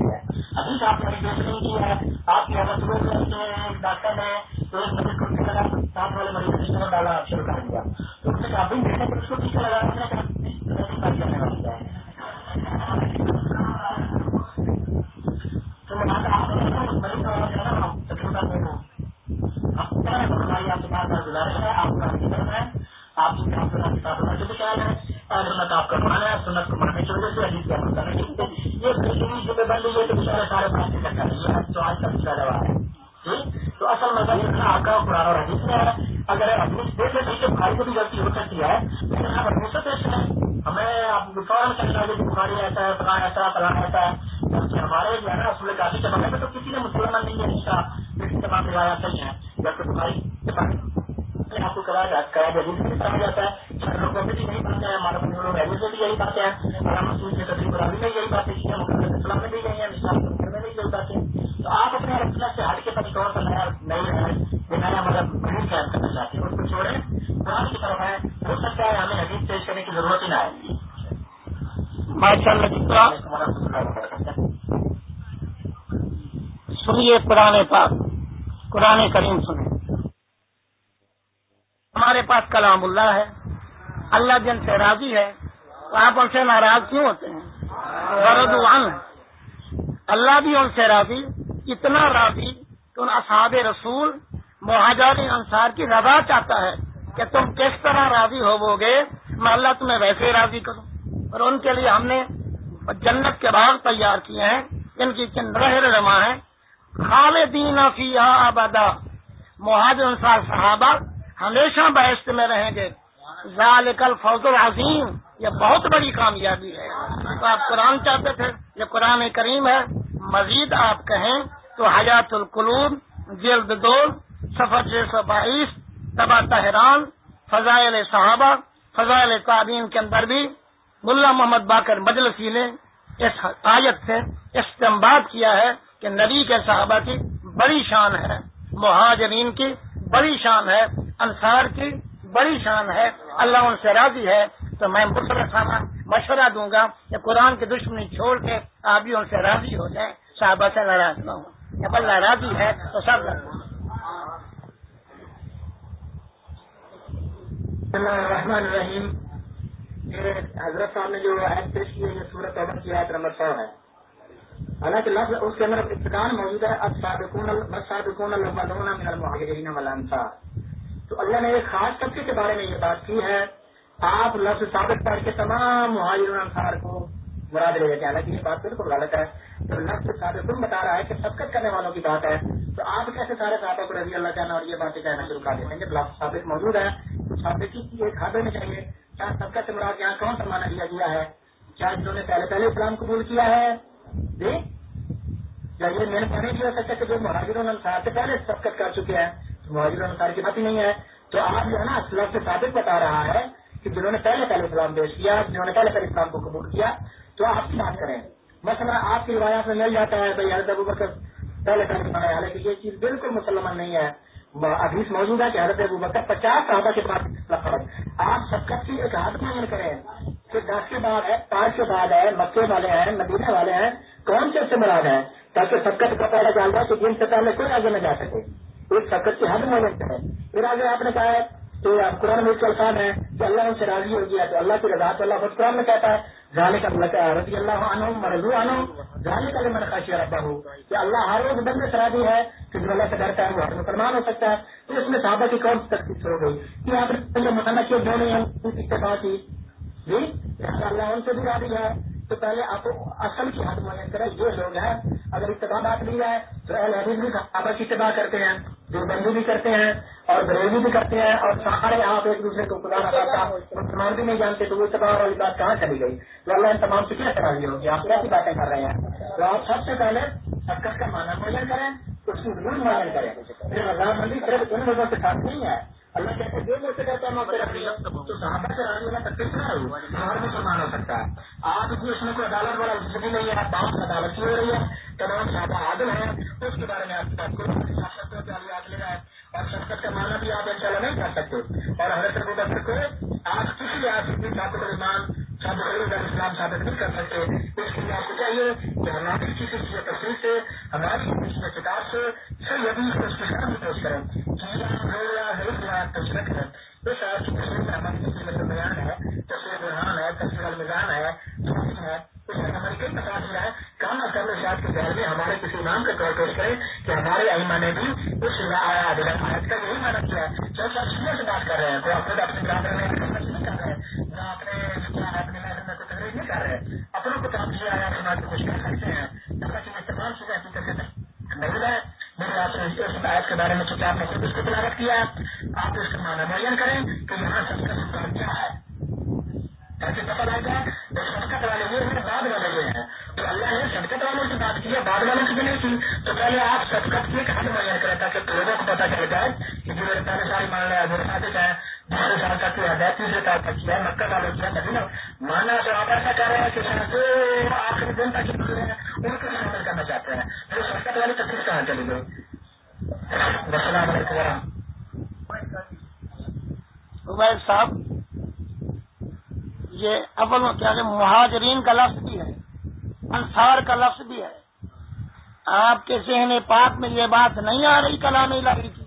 ابھی آپ نے دیکھنے کیا ہے، آپ کے کے ڈاکٹر نے ایک مریض کو ٹیکا لگا والے مریض کو ڈالا شروع کر دیا۔ تو اس نے کافی سنیے قرآن قرآن پاک، قرآن کریم سنیں۔ ہمارے پاس کلام اللہ ہے۔ اللہ جن سے راضی ہے، تو آپ ان سے ناراض کیوں ہوتے ہیں؟ غرض اللہ بھی ان سے راضی، اتنا راضی کہ ان اصحاب رسول، مہاجر انصار کی رضا چاہتا ہے کہ تم کس طرح راضی ہو گے میں اللہ تمہیں ویسے راضی کروں۔ اور ان کے لیے ہم نے جنت کے باغ تیار کیے ہیں، جن کی کن رہ رما ہے خالدین فی آبادا مہاجر انصار صحابہ ہمیشہ بحث میں رہیں گے۔ ذالک الفوز العظیم، یہ بہت بڑی کامیابی ہے۔ تو آپ قرآن چاہتے تھے، یہ قرآن کریم ہے۔ مزید آپ کہیں تو حیات القلوب، جلد دو سفر چھ سو بائیس تبا تہران، فضائل صحابہ، فضائل تعبین کے اندر بھی۔ ملا محمد باقر مجلسی نے اس آیت سے استعمال کیا ہے۔ کہ نبی کے صحابہ کی بڑی شان ہے، مہاجرین کی بڑی شان ہے، انصار کی بڑی شان ہے، اللہ ان سے راضی ہے، تو میں مسلسلہ مشورہ دوں گا کہ قرآن کی دشمنی چھوڑ کے آپ بھی ان سے راضی ہو جائیں، صحابہ سے ناراض نہ ہوں۔ جب اللہ راضی ہے تو سب الرحمن الرحیم۔ حضرت صاحب نے جو ایپ پیش کی ہے، یہ سورت عمر کی آیت نمبر سو ہے۔ حالانکہ لفظ اس کے اندر ابتدان موجود ہے الصادقون الاولون من المهاجرین والانصار۔ تو اللہ نے ایک خاص طبقے کے بارے میں یہ بات کی ہے، آپ لفظ ثابت کر کے تمام مہاجرون انصار کو مراد لے لیتے ہیں حالانکہ یہ بات بالکل غلط ہے۔ تو لفظ ثابت بتا رہا ہے کہ سبقت کرنے والوں کی بات ہے۔ تو آپ کیسے سارے صحابہ کو رضی اللہ کہنا اور یہ باتیں کہنا شروع کر دیتے ہیں جب لفظ ثابت موجود ہے، تو ثابت کی ایک کھادے میں چاہیے۔ کیا سبقت سے مراد یہاں کون سا مانا دیا گیا ہے؟ کیا جنہوں نے پہلے پہلے اسلام قبول کیا ہے۔ جی یہ میں نے پہلے بھی ہو سکتا کہ جو مہاجروں انصار سے پہلے سبقت کر چکے ہیں مہاجر انصار کی بات ہی نہیں ہے۔ تو آپ جو ہے نا لفظ ثابت بتا رہا ہے کہ جنہوں نے پہلے پہلے اسلام پیش کیا، جنہوں نے پہلے پہلے اسلام کو قبول کیا، تو آپ کی بات کریں۔ مثلا آپ کی روایات میں مل جاتا ہے، بھائی حضرت ابو بکر پہلے پہلے بنایا حالانکہ یہ چیز بالکل مسلمان نہیں ہے۔ ابھی موجود ہے کہ حضرت ابو بکر پچاس صحابہ کے بعد آپ سب کی ایک ہاتھ میں کریں کہ دس کے بعد ہے، پانچ کے بعد ہے، مکے والے ہیں، مدینہ والے ہیں کون سے سے مراد ہیں؟ تاکہ سبقت کا پہلے جان جائے کہ جن سے پہلے کوئی آگے نہ جا سکے۔ ایک سبقت کی حد موجود کریں پھر آگے آپ نے کہا ہے تو قرآن میں الفان ہے کہ اللہ ان سے راضی ہو گیا تو اللہ کی رضا تو اللہ خود قرآن میں کہتا ہے جانے کا رضی اللہ عنہ مرضو عنہ جانے کا من خاشی ربا ہو کہ اللہ ہر روز بندے سے راضی ہے کہ جو اللہ سے ڈرتا ہے وہ ہر مسلمان ہو سکتا ہے۔ تو اس میں صحابہ کی کون سی تکلیف ہو گئی کہ آپ نے مسئلہ کیوں جو نہیں ہے اتباع کی جی اللہ ان سے بھی راضی ہے۔ تو پہلے آپ اصل کی حد معین کریں، یہ لوگ ہیں، اگر اتباع بات لی جائے تو اہل حدیث بھی صحابہ کی اتباع کرتے ہیں جو بھی کرتے ہیں، اور بریلی بھی کرتے ہیں، اور سارے آپ ایک دوسرے کو خدا رکھا مسلمان بھی نہیں جانتے تو وہ اتباع والی بات کہاں چلی گئی؟ تو اللہ ان تمام سے کیا کرا دی ہوگی آپ کیسی باتیں کر رہے ہیں۔ تو آپ سب سے پہلے سکت کا مانا معین کریں، اس کی ضرور معین کریں۔ رضامندی صرف ان لوگوں کے ساتھ نہیں ہے اللہ کہتے ہیں، جو مجھ سے کرتا ہے میں تو صحابہ سے راضی ہونا تکلیف نہ ہو ہر مسلمان ہو سکتا ہے۔ آپ کی اس میں کوئی عدالت والا بھی نہیں ہے بات عدالت کی ہو رہی ہے۔ تمام صحابہ عادل ہیں۔ اس کے بارے میں آپ کی بات کو یاد لے رہا ہے۔ اور شخص کا مانا بھی آپ ان اللہ نہیں کر سکتے۔ اور حضرت ابو بکر کو آپ کسی آج بھی ثابت ایمان ثابت اسلام ثابت نہیں کر سکتے۔ اس لیے آپ کو چاہیے کہ ہماری کسی کی تصویر سے ہماری کسی کتاب سے، صحیح ابھی اس کے ساتھ پیش کریں تشرک ہے اس آج کی تصویر میں ہماری تصویر بیان ہے تصویر برحان ہے تصویر المزان ہے ہے اس میں ہماری کئی مسائل ہے کام از کم شاید کے ذہن میں ہمارے کسی امام کا طور پیش کریں کہ ہمارے اہما نے بھی اس آیت کا یہی مانا کیا ہے جو سب سننے سے بات کر رہے ہیں تو آپ خود اپنے برادر میں نہیں کر رہے ہیں نہ اپنے اپنے محل میں کوئی تقریر نہیں کر رہے اپنوں کو تو آپ سے آیا سنا کے کچھ کر سکتے ہیں جیسا کہ تمام چیزیں حقیقت سے نہیں ہے میرے آپ سے اس آیت کے بارے میں چونکہ آپ نے خود اس کو تلاوت کیا ہے آپ اس کا مانا معین کریں کہ یہاں سب کا سلطان کیا ہے ایسے پتہ لگ جائے تو شرکت والے یہ ہیں بعد والے یہ ہیں تو اللہ نے شرکت والوں سے بات کی ہے بعد والوں سے بھی نہیں کی تو پہلے آپ شرکت کی ایک حد معین کریں تاکہ لوگوں کو پتہ چل جائے کہ جو میرے پہلے سال مان لیا میرے ساتھ ہے دوسرے سال کا کیا ہے تیسرے سال کا کیا ہے مکہ والوں کیا مدینہ ماننا تو آپ ایسا کر رہے ہیں کہ جو آخری دن تک ہیں ان کو شامل کرنا چاہتے ہیں جو شرکت والی تکلیف کہاں چلی گئی السلام علیکم عبید صاحب یہ اول کیا کہ مہاجرین کا لفظ بھی ہے انصار کا لفظ بھی ہے آپ کے ذہن پاک میں یہ بات نہیں آ رہی کلام الہی کی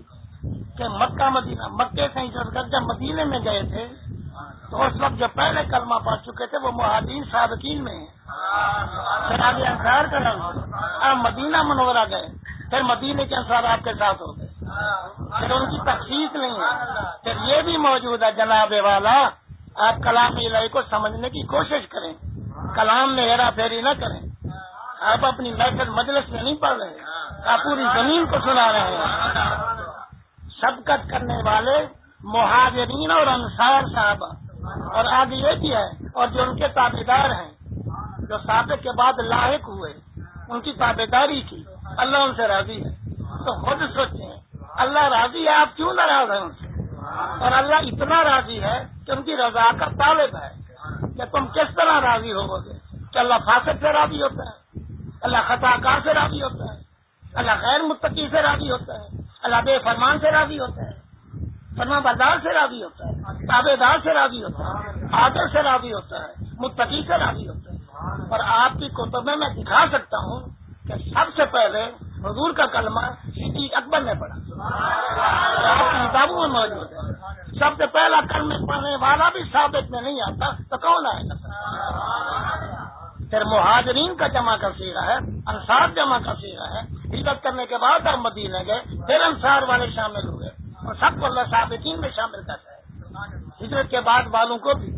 کہ مکہ مدینہ، مکے سے ہجرت کر جب مدینے میں گئے تھے، تو اس وقت جو پہلے کلمہ پڑھ چکے تھے، وہ مہاجرین سابقین میں ہیں۔ انصار کا لفظ آپ مدینہ منورہ گئے۔ پھر مدینے کے انصار آپ کے ساتھ ہو گئے۔ پھر ان کی تخصیص نہیں ہے۔ پھر یہ بھی موجود ہے، جناب والا، آپ کلام الہی کو سمجھنے کی کوشش کریں۔ کلام میں ہیرا پھیری نہ کریں۔ آپ اپنی محفل مجلس میں نہیں پڑھ رہے۔ آپ پوری زمین کو سنا رہے ہیں۔ سبقت کرنے والے مہاجرین اور انصار صاحب۔ اور آگے یہ بھی ہے، اور جو ان کے تابے دار ہیں، جو سابق کے بعد لاحق ہوئے، ان کی تابے داری کی۔ اللہ ان سے راضی ہے۔ تو خود سوچیں، اللہ راضی ہے، آپ کیوں ناراض ہیں ان سے؟ اور اللہ اتنا راضی ہے کہ ان کی رضا کا طالب ہے کہ تم کس طرح راضی ہو گے کہ اللہ فاسد سے راضی ہوتا ہے، اللہ خطا کار سے راضی ہوتا ہے۔ اللہ غیر متقی سے راضی ہوتا ہے، اللہ بے فرمان سے راضی ہوتا ہے فرما بردار سے راضی ہوتا ہے تابے دار سے راضی ہوتا ہے، آدر سے راضی ہوتا ہے، متقی سے راضی ہوتا ہے۔ اور آپ کی کتب میں میں دکھا سکتا ہوں کہ سب سے پہلے حضور کا کلمہ صدیق اکبر نے پڑھا۔ آپ کی کتابوں میں موجود ہے۔ سب سے پہلا کلمہ پڑھنے والا بھی ثابت میں نہیں آتا تو کون آئے گا؟ پھر مہاجرین کا جمع کا سیرا ہے، انصار جمع کا سیرا ہے، ہجرت کرنے کے بعد آپ مدینہ گئے، پھر انصار والے شامل ہوئے اور سب کو اللہ صابقین میں شامل کرتا ہے۔ ہجرت کے بعد والوں کو بھی،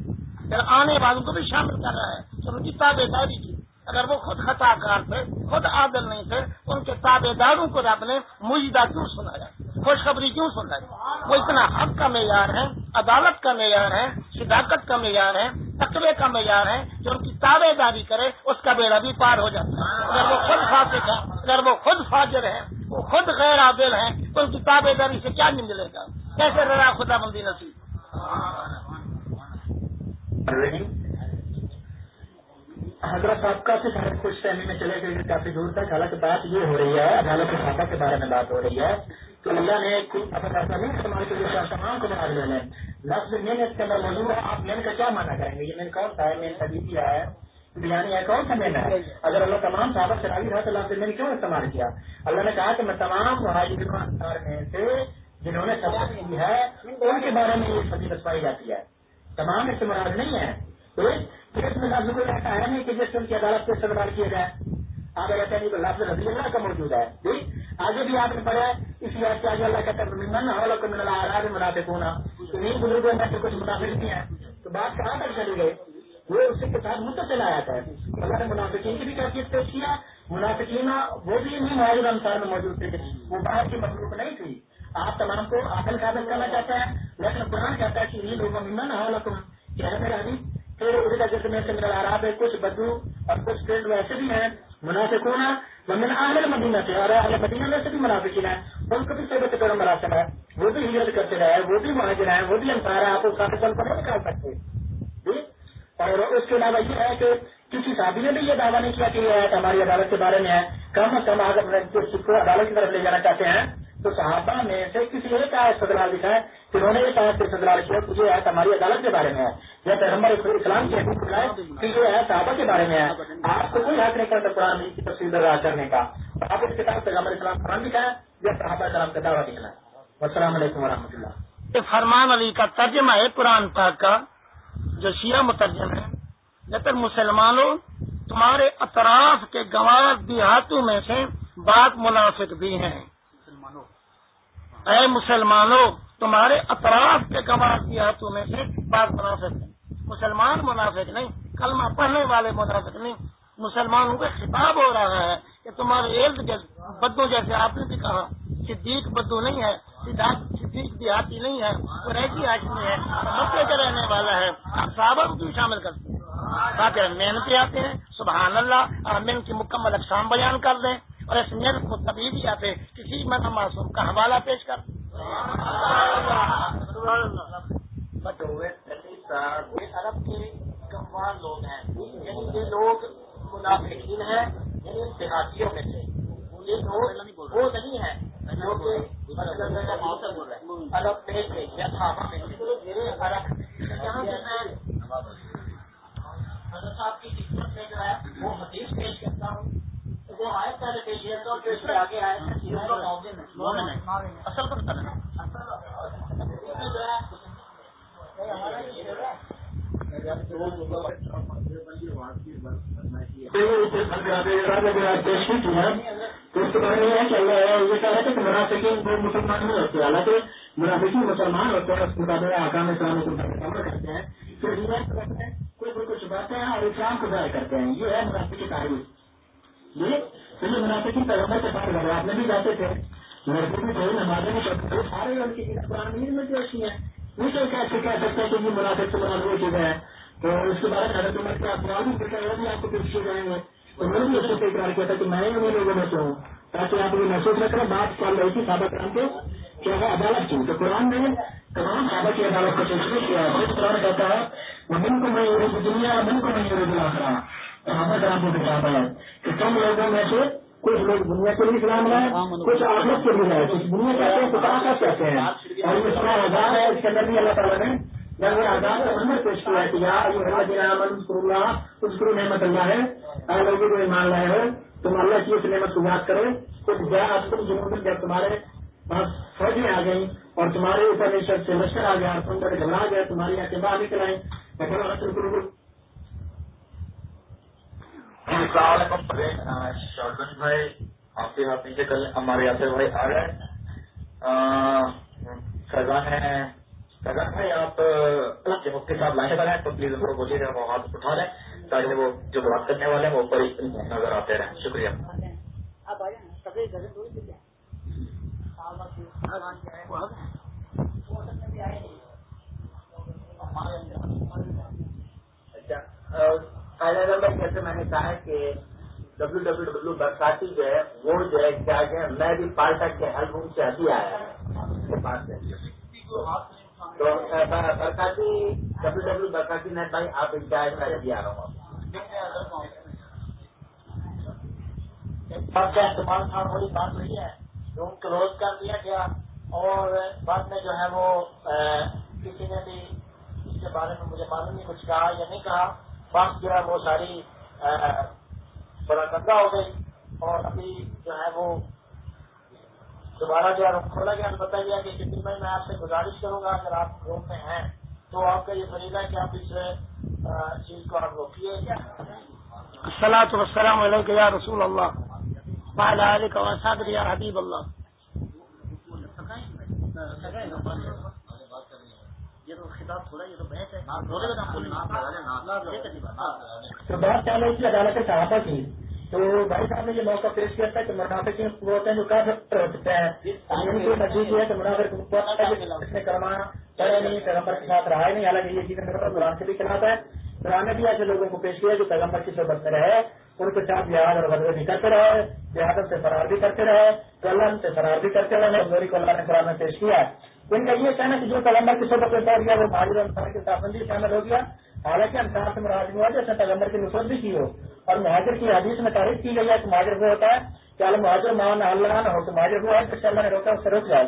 پھر آنے والوں کو بھی شامل کر رہا ہے۔ تو ان کی تابے داری کی۔ اگر وہ خود خطا کار تھے، خود عادل نہیں تھے، ان کے تابے داروں کو رب نے مجدہ کیوں سنا جائے خوشخبری کیوں سن رہے وہ اتنا حق کا معیار ہے، عدالت کا معیار ہے، صداقت کا معیار ہے، تقوی کا معیار ہے، جو ان کی تابے داری کرے، اس کا بیڑا بھی پار ہو جاتا ہے۔ اگر وہ خود فاسق ہے، اگر وہ خود فاجر ہے، وہ خود غیر عادل ہیں تو ان کی تابے داری سے کیا نہیں ملے گا؟ کیسے رہا خدا بندی نصیب؟ حضرت صاحب کافی سارے خوش فہمی میں چلے گئے، کافی دور تک، حالانکہ بات یہ ہو رہی ہے، عدالت صاحبہ کے بارے میں بات ہو رہی ہے۔ تو اللہ نے ایسا نہیں استعمال کیا تمام کو بنا لے لفظ مین اس کے اندر موجود ہے آپ مین کا کیا مانا کریں گے؟ یہ مین کون سا ہے مین سبھی ہے، بریانی ہے، کون سا مین ہے؟ اگر اللہ تمام صحابہ سے راضی رہا تو لفظ مین کیوں استعمال کیا؟ اللہ نے کہا کہ میں تمام مہاجرین میں سے جنہوں نے سبق کی ہے، ان کے بارے میں یہ فضیلت پائی جاتی ہے۔ تمام اس سے مراد نہیں ہے۔ تو اس میں لفظ کوئی ایسا ہے نہیں کہ جس سے ان کی عدالت سے استعمال کیا جائے۔ آپ کہتے ہیں کہ لفظ رضی اللہ کا موجود ہے۔ ٹھیک آگے بھی آپ نے پڑھا اس لیے آگے اللہ کہتا ہے من کو من اللہ منافق ہونا تو نہیں، بزرگوں میں سے کچھ منافق نہیں ہے تو بات کہاں تک چلی گئی؟ وہ اس کے ساتھ متصل آیا تھا۔ اللہ نے منافقین کی بھی کیفیت پیش کیا منافقین وہ بھی نہیں مہاجر انسان میں موجود تھے۔ وہ باہر کی مخلوق نہیں تھی۔ آپ تمام کو عقل ثابت کرنا چاہتے ہیں لیکن قرآن کہتا ہے کہ یہ لوگ ممن حالکم کیا ہے میرا پھر اس کا جسم سے میرا آراب ہے، کچھ بدو اور کچھ فیلڈ ویسے بھی ہیں۔ منافقون ومن ممن اہل مدینہ سے اور اہل مدینہ میں سے بھی منافقین ہیں۔ ان کو بھی صحبت کرو مراسم ہے۔ وہ بھی ہجرت کرتے رہے، وہ بھی مہاجر ہیں، وہ بھی انسار ہیں، آپ اس کا کو نہیں نکال سکتے اور اس کے علاوہ یہ ہے کہ کسی صحابی نے بھی یہ دعویٰ نہیں کیا کہ یہ ہماری عدالت کے بارے میں ہے۔ کم از کم اگر عدالت کی طرف لے جانا چاہتے ہیں۔ تو صحابہ میں سے کسی ایک آئے استدلال دکھا ہے کہ انہوں نے یہ کہا کہ استدلال کیا کہ یہ آیت ہماری عدالت کے بارے میں ہے۔ یا پیغمبر اسلام کی حکومت کہ یہ ہے صحابہ کے بارے میں ہے۔ آپ کو کوئی حق نہیں کرتا قرآن کی تفصیل درار کرنے کا۔ آپ اس کتاب پیغمبر اسلام قرآن دکھا ہے یا صحابہ اسلام کا دعویٰ دکھنا السلام علیکم و اللہ۔ فرمان علی کا ترجمہ ہے قرآن پاک کا، جو شیعہ مترجم ہے جب مسلمانوں تمہارے اطراف کے گنوار دیہاتوں میں سے بعض منافق بھی ہیں۔ اے مسلمانوں تمہارے اطراف کے گواہ کی ہاتھوں میں سے بات منافق نہیں مسلمان منافق نہیں کلمہ پڑھنے والے منافق نہیں۔ مسلمانوں کا خطاب ہو رہا ہے کہ تمہارے ارد گرد بدو جیسے آپ نے بھی کہا صدیق بدو نہیں ہے صدیق دیہاتی نہیں ہے وہ ریسی آدمی ہے مکے کا رہنے والا ہے۔ آپ صحابہ کو بھی شامل کرتے ہیں؟ باقی محنتی آتے ہیں سبحان اللہ اور مین کی مکمل اقسام بیان کر دیں اور اس مل کو تبھی بھی آتے کسی من معصوم کا حوالہ پیش کر عرب کے کموار لوگ ہیں۔ یعنی یہ لوگ منافقین ہیں یعنی دیہاتیوں میں سے۔ یہ لوگ وہ نہیں ہے جو کہ عرب میں سے یا تھاما میں سے۔ عرب یہاں سے۔ میں حضرت صاحب کی خدمت میں جو ہے وہ حدیث پیش کرتا ہوں۔ وہ آئے پہلے پیش کرتا ہوں اس کے آگے آئے۔ اصل پر جو ہے تو اس کے بارے میں ہے کہ اللہ یہ کہہ رہا تھا کہ منافقین وہ مسلمان نہیں ہوتے حالانکہ منافقین مسلمان ہوتے ہیں۔ اس کے عمل کرتے ہیں کوئی کوئی کچھ باتیں ہیں اور اسلام کو ظاہر کرتے ہیں۔ یہ ہے منافق کی تعریف یہ منافقین پیغمبر کے پاس غزوات میں بھی جاتے تھے لڑکے بھی تھے نمازیں بھی پڑھتے تھے، سارے لڑکی قرآن مجید میں جوشی ہیں۔ نہیں تو کیسے کہہ سکتے ہیں کہ یہ مناسب سے مناسب ہو چکے ہیں تو اس کے بارے حضرت عمر کے اخبار بھی دیکھا وہ بھی آپ کو پیش کیے جائیں گے۔ تو میں بھی اس سے اقرار کیا تھا کہ میں انہیں لوگوں میں سے ہوں تاکہ آپ یہ محسوس نہ کریں، بات چل رہی تھی صحابہ کرام کے کیا ہے عدالت کی۔ تو قرآن نے تمام صحابہ کی عدالت کا سلسلہ کیا ہے۔ قرآن کہتا ہے وہ من کو میں عروج دنیا من کو میں عروج آخرا صحابہ کرام کو بتاتا ہے کہ تم لوگوں میں سے کچھ لوگ دنیا کے لیے اسلام لائے کچھ آخرت کے لیے لائے کچھ دنیا کہتے ہیں کچھ آخرت کہتے ہیں اور یہ سنا آزاد ہے اس کے اندر بھی اللہ تعالیٰ نے جب وہ آزاد کا نمبر پیش کیا ہے کہ یار اللہ جی امن اللہ اس کو نعمت اللہ ہے اگر لوگ جو ایمان لائے ہو تم اللہ کی اس نعمت کو یاد کرو کچھ گیا جا تم جنہوں میں جب تمہارے پاس فوجیں آ گئی اور تمہارے اوپر شخص سے لشکر آ گیا اور تم پر گھبرا گیا تمہاری یہاں باہر نکل آئے السلام علیکم شوکن بھائی آپ کے یہاں پیچھے کل ہمارے یاسر بھائی آ گئے فیضان ہے فیضان بھائی آپ جب مفتی صاحب لائن پر ہیں تو پلیز ان کو بولیے گا وہ ہاتھ اٹھا لیں تاکہ وہ جو بات کرنے والے ہیں وہ اوپر نظر آتے رہیں شکریہ اچھا پہلے نمبر جیسے میں نے کہا ہے کہ ڈبلو ڈبلو ڈبلو برساتی جو ہے، وہ جو ہے کیا کہ میں بھی پالٹک کے البم سے ابھی آیا ہے۔ پاس تو برساتی ڈبلو ڈبلو برساتی نے بھائی آپ انچارج میں ابھی آ رہا ہوں۔ آپ کا استعمال تھا، وہی بات ہوئی ہے۔ روم کلوز کر دیا گیا، اور بعد میں جو ہے وہ کسی نے بھی اس کے بارے میں مجھے معلوم نہیں، کچھ کہا یا نہیں کہا۔ بات جو ہے وہ ساری بڑا گندا ہو گئی اور ابھی جو ہے وہ دوبارہ جو ہے روم کھولا گیا۔ بتایا گیا کہ کتنی میں میں آپ سے گزارش کروں گا اگر آپ روم میں ہیں تو آپ کا یہ فریضہ ہے کہ آپ اس چیز کو آپ روکیے۔ السلام والسلام علیکم یا رسول اللہ۔ وعلى آلك وأصحابك يا حبيب الله تو بات تھی عدالت صحافہ کی؟ تو بھائی صاحب نے یہ موقع پیش کیا تھا کہ منافع وہ ہوتے ہیں جو کافی ہو کی نزدیک یہ ہے کہ منافع نے کروانا پڑے نہیں پیغمبر کے ساتھ رہا نہیں۔ حالانکہ یہ چیزیں میرے قرآن کے بھی خلاف ہے قرآن نے بھی ایسے لوگوں کو پیش کیا جو پیغمبر کی صحبت میں رہے۔ ان کے ساتھ لحاظ اور غذبے بھی کرتے رہے۔ لہٰذا سے فرار بھی کرتے رہے۔ تو اللہ سے فرار بھی کرتے رہے۔ میری کو اللہ نے قرآن میں پیش کیا ان کا یہ کہنا کہ جو پیغمبر کی صحبت میں بیٹھ گیا، وہ ماجر انسان کی پابندی شامل ہو گیا۔ حالانکہ انسان سے مراد ہوا جیسے پیغمبر کی نصرت بھی کی ہو۔ اور مہاجر کی حدیث میں تعریف کی گئی ہے کہ مہاجر وہ ہوتا ہے کہ مہاجر مان اللہ نہ ہو تو مہاجر وہ ہے کہ اللہ نے روکا، اس سے روک جائے۔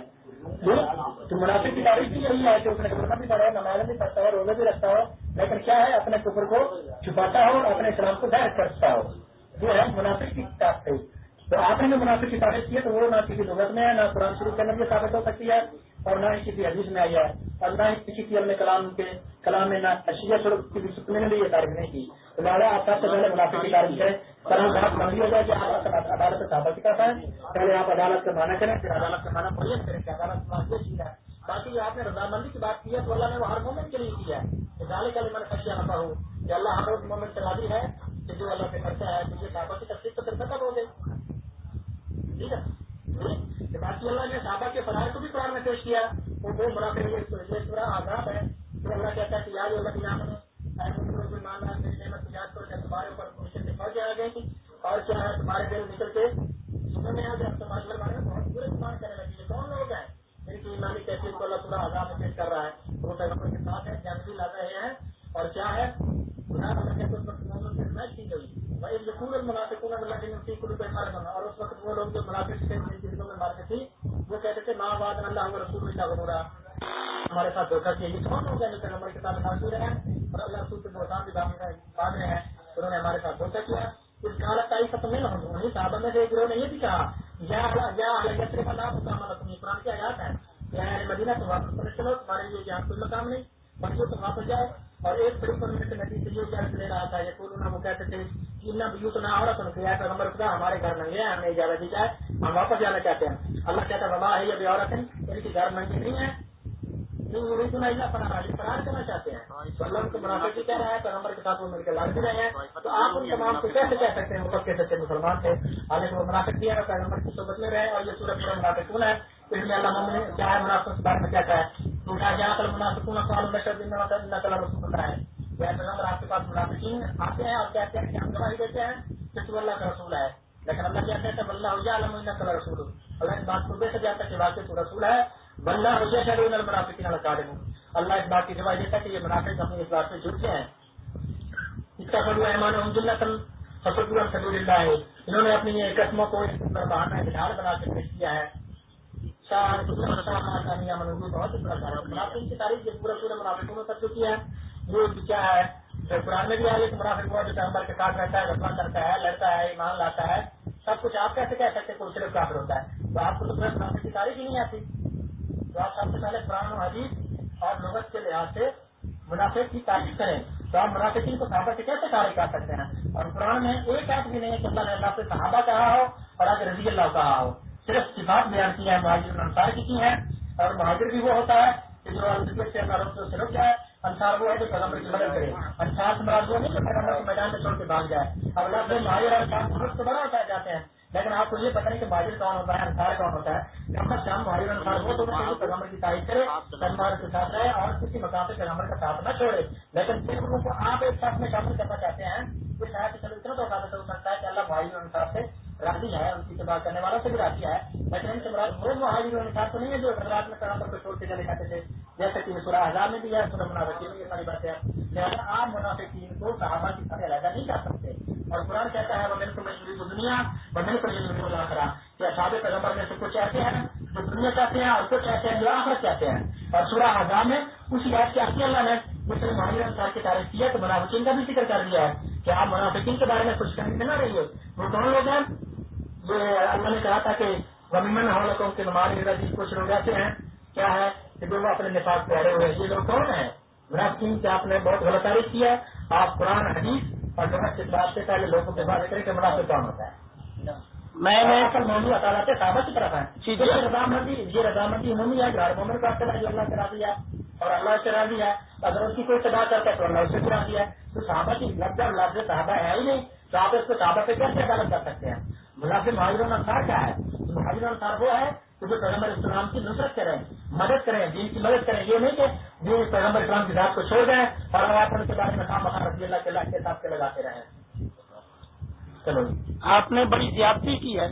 تو مناسب کی تعریف بھی یہی ہے کہ اس نے کپڑا بھی پڑھا نماز بھی پڑھتا ہو، روزے بھی رکھتا ہو، لیکن کیا ہے اپنے کفر کو چھپاتا ہو اور اپنے اسلام کو ظاہر کرتا ہو؟ وہ ہے مناسب کی تعریف۔ تو آپ نے جو مناسب کی تعریف کی ہے تو وہ نہ کسی لغت میں ہے، نہ قرآن شروع کے اندر یہ ثابت ہو سکتی ہے۔ اور نہ ہی کسی حدیث میں آئی ہے اور نہ ہی کسی کی علم کلام کے کلام میں نہ اشیا سڑک کی سپنے نے بھی یہ تعریف نہیں کی۔ لہٰذا آپ سب سے پہلے مناسب کی تعریف ہے کلام بہت بندی ہو جائے کہ آپ عدالت سے ثابت کرتا ہے پہلے آپ عدالت کا مانا کریں، پھر عدالت کا مانا پڑھیے کریں کہ عدالت کا یہ چیز ہے۔ باقی آپ نے رضامندی کی بات کی ہے تو اللہ نے وہ ہر مومنٹ کے لیے کیا ہے۔ ڈالے کا من اشیا نہ ہوں کہ اللہ ہر روز مومنٹ سے راضی ہے، کہ جو اللہ سے کرتا ہے تو یہ صحابہ کی تصدیق تو پھر ختم ہو گئی۔ ٹھیک ہے؟ باقی اللہ نے صحابہ کے فرائض کو بھی قرآن میں پیش کیا، وہ وہ منافع یہ پورا آزاد ہے۔ تو اللہ کہتا ہے کہ یاد اللہ کی نام ماننا میری نعمت یاد کرو کہ تمہارے اوپر مشکل سے پڑ جائے گئی اور کیا ہے؟ تمہارے دل نکل کے سننے میں آ گیا۔ تمہارے بارے میں بہت برے استعمال کرنے لگی یہ کون لوگ ہیں؟ جن کی ایمانی کیفیت کو اللہ پورا آزاد پیش کر رہا ہے۔ وہ پیغمبر کے ساتھ ہے جنگ بھی لا رہے ہیں۔ اور کیا ہے؟ اللہ کے میچ کی گئی۔ یقین منافع اللہ کے نفسی کلو پہ مارے بنا وہ لوگ جو منافع تھے جن میں مارتے تھی وہ کہتے تھے، ماں باد اللہ رسول اللہ ہو رہا ہمارے ساتھ دھوکہ کیا یہ کون لوگ ہیں جو پیغمبر کے ساتھ موجود رہے ہیں اور اللہ رسول کے بہتان بھی باندھ رہے ہیں انہوں نے ہمارے ساتھ دھوکہ کیا۔ اس کا حالت ختم نہیں ہوں انہیں صحابہ میں سے ایک گروہ نے یہ بھی کہا۔ یا یاتری کا نام مقام تم قرآن کی آیات ہے یا مدینہ تم واپس چلو، تمہارے لیے یہاں کوئی مقام نہیں۔ بچوں تم واپس جاؤ اور ایک بڑی پر میں نبی سے یہ اجازت لے رہا تھا یہ کورونا وہ کہتے تھے کہ نہ بیو تو نہ ہو رہا تم پیغمبر خدا ہمارے گھر نہیں ہے، ہمیں اجازت دی جائے، ہم واپس جانا چاہتے ہیں. اللہ کہتا ہے ہے یہ بھی عورت ہے ان کی گھر منگی نہیں ہے۔ فرار کرنا چاہتے ہیں۔ اللہ کو منافع بھی کہہ رہا ہے پیغمبر کے ساتھ وہ مل کے لڑ بھی رہے ہیں۔ تو آپ ان تمام کو کیسے کہہ سکتے ہیں؟ وہ سب کے سچے مسلمان تھے۔ حالانکہ وہ منافق بھی ہے پیغمبر کی صحبت میں رہے اور یہ سورج پورا منافق کون ہے؟ اس میں اللہ نے کیا ہے منافع کے بارے میں کیا کہا ہے؟ تو جہاں کل منافع کون سوال میں شرد اللہ تعالیٰ رسول ہوتا ہے۔ یا پیغمبر آپ کے پاس منافقین آتے ہیں اور کہتے ہیں کہ ہم گواہی دیتے ہیں کہ تو اللہ کا رسول ہے لیکن اللہ کہتے ہیں کہ اللہ ہو علم اللہ رسول۔ اللہ اس بات کو بے سے جاتا ہے کہ واقعی تو رسول ہے۔ بندہ ہو جائے شہر المنافقین اللہ تعالیٰ اللہ اس بات کی گواہی دیتا ہے کہ یہ منافق اپنی اس بات سے جڑتے ہیں۔ اس کا خبر احمان الحمد اللہ فصل اللہ۔ ہے انہوں نے اپنی قسموں کو اس پر بہانا ڈھال بنا کے پیش کیا ہے۔ بہت منافع کی تاریخ یہ پورا پورے منافقوں میں کر چکی ہے یہ کیا ہے جو قرآن میں بھی آ رہی ہے منافق ہوا جو پیغمبر کے ساتھ رہتا ہے رسما کرتا ہے لڑتا ہے ایمان لاتا ہے سب کچھ آپ کیسے کہہ سکتے کوئی صرف کافر ہوتا ہے تو آپ کو تو منافع کی تاریخ ہی نہیں آتی تو آپ سب سے پہلے قرآن و حدیث اور لغت کے لحاظ سے منافع کی تعریف کریں تو آپ منافقین کو صحابہ سے کیسے کارے کر سکتے ہیں اور قرآن میں ایک ایپ بھی نہیں ہے کہ اللہ نے اللہ سے صحابہ کہا ہو اور آج رضی اللہ کہا ہو صرف صفات بیان کی ہے مہاجر انصار کی کی ہے اور مہاجر بھی وہ ہوتا ہے کہ جو سے اللہ سے رک جائے انصار وہ ہے جو پیغمبر کی مدد کرے۔ انصار سے مراد وہ نہیں کہ پیغمبر کے میدان میں چھوڑ کے بھاگ جائے۔ اب اللہ سے مہاجر انصار سے بڑا ہوتا جاتے ہیں۔ لیکن آپ کو یہ پتہ نہیں کہ مہاجر کون ہوتا ہے، انصار کون ہوتا ہے۔ جب شام مہاجر انصار وہ تو وہ پیغمبر کی تعریف کرے پیغمبر کے ساتھ رہے اور کسی مقام پہ پیغمبر کا ساتھ نہ چھوڑے۔ لیکن جن لوگوں کو آپ ایک ساتھ میں شامل کرنا چاہتے ہیں یہ شاید چلو اتنا تو ثابت ہو سکتا ہے کہ اللہ مہاجر انصار سے راضی ہے، ان کی اتباع کرنے والوں سے بھی راضی ہے۔ لیکن سے مراد وہ مہاجر انصار تو نہیں ہے جو حضرات میں پیغمبر کو چھوڑ کے چلے جاتے تھے۔ جیسے کہ سورہ ہزار میں بھی ہے، سورہ منافقی میں یہ ساری باتیں لہٰذا آپ منافقین کو صحابہ کی طرح علیحدہ نہیں کر سکتے۔ اور قرآن کہتا ہے وہ کو مشہوری دنیا وہ میرے کو یہ بلا کرا کہ صحابہ پیغمبر میں سے کچھ ایسے ہیں جو دنیا چاہتے ہیں اور کچھ ایسے ہیں جو آخرت چاہتے ہیں۔ اور سورہ ہزار میں اسی بات کی آخری اللہ نے مسلم مہاجر انصار کی تعریف کی ہے تو منافقین کا بھی ذکر کر دیا ہے کہ آپ منافقین کے بارے میں کچھ کرنے نہ رہیے وہ کون لوگ ہیں؟ اللہ نے کہا تھا کہ ومن حولکوں کے نماز رضی کچھ لوگ ایسے ہیں کیا ہے کہ جو وہ اپنے نفاذ پہ اڑے ہوئے یہ لوگ کون ہیں؟ منافقین سے آپ نے بہت غلط تعریف کیا؟ ہے آپ قرآن حدیث اور لغت کے بات سے پہلے لوگوں کے بات کریں کہ منافع کون ہوتا ہے۔ میں نے اصل موضوع عدالت صحابہ کی طرف ہے یہ رضامندی یہ رضامندی عمومی ہے گھر مومن کا جو اللہ سے راضی ہے اور اللہ سے راضی ہے۔ اگر اس کی کوئی صدا کرتا ہے تو اللہ اس سے بھی راضی ہے۔ تو صحابہ کی لفظ لفظ صحابہ ہے ہی نہیں۔ تو آپ اس کو صحابہ پہ کیسے عدالت کر سکتے ہیں؟ منافع مہاجر انصار کیا ہے؟ مہاجر انصار وہ ہے کہ جو پیغمبر اسلام کی نصرت کریں، مدد کریں، دین کی مدد کریں، یہ نہیں کہ جو پیغمبر اسلام کی ذات کو چھوڑ دیں اور آپ کے بارے میں خام مخان رضی اللہ کے اللہ کے ساتھ کے لگاتے رہیں۔ چلو جی۔ آپ نے بڑی زیادتی کی ہے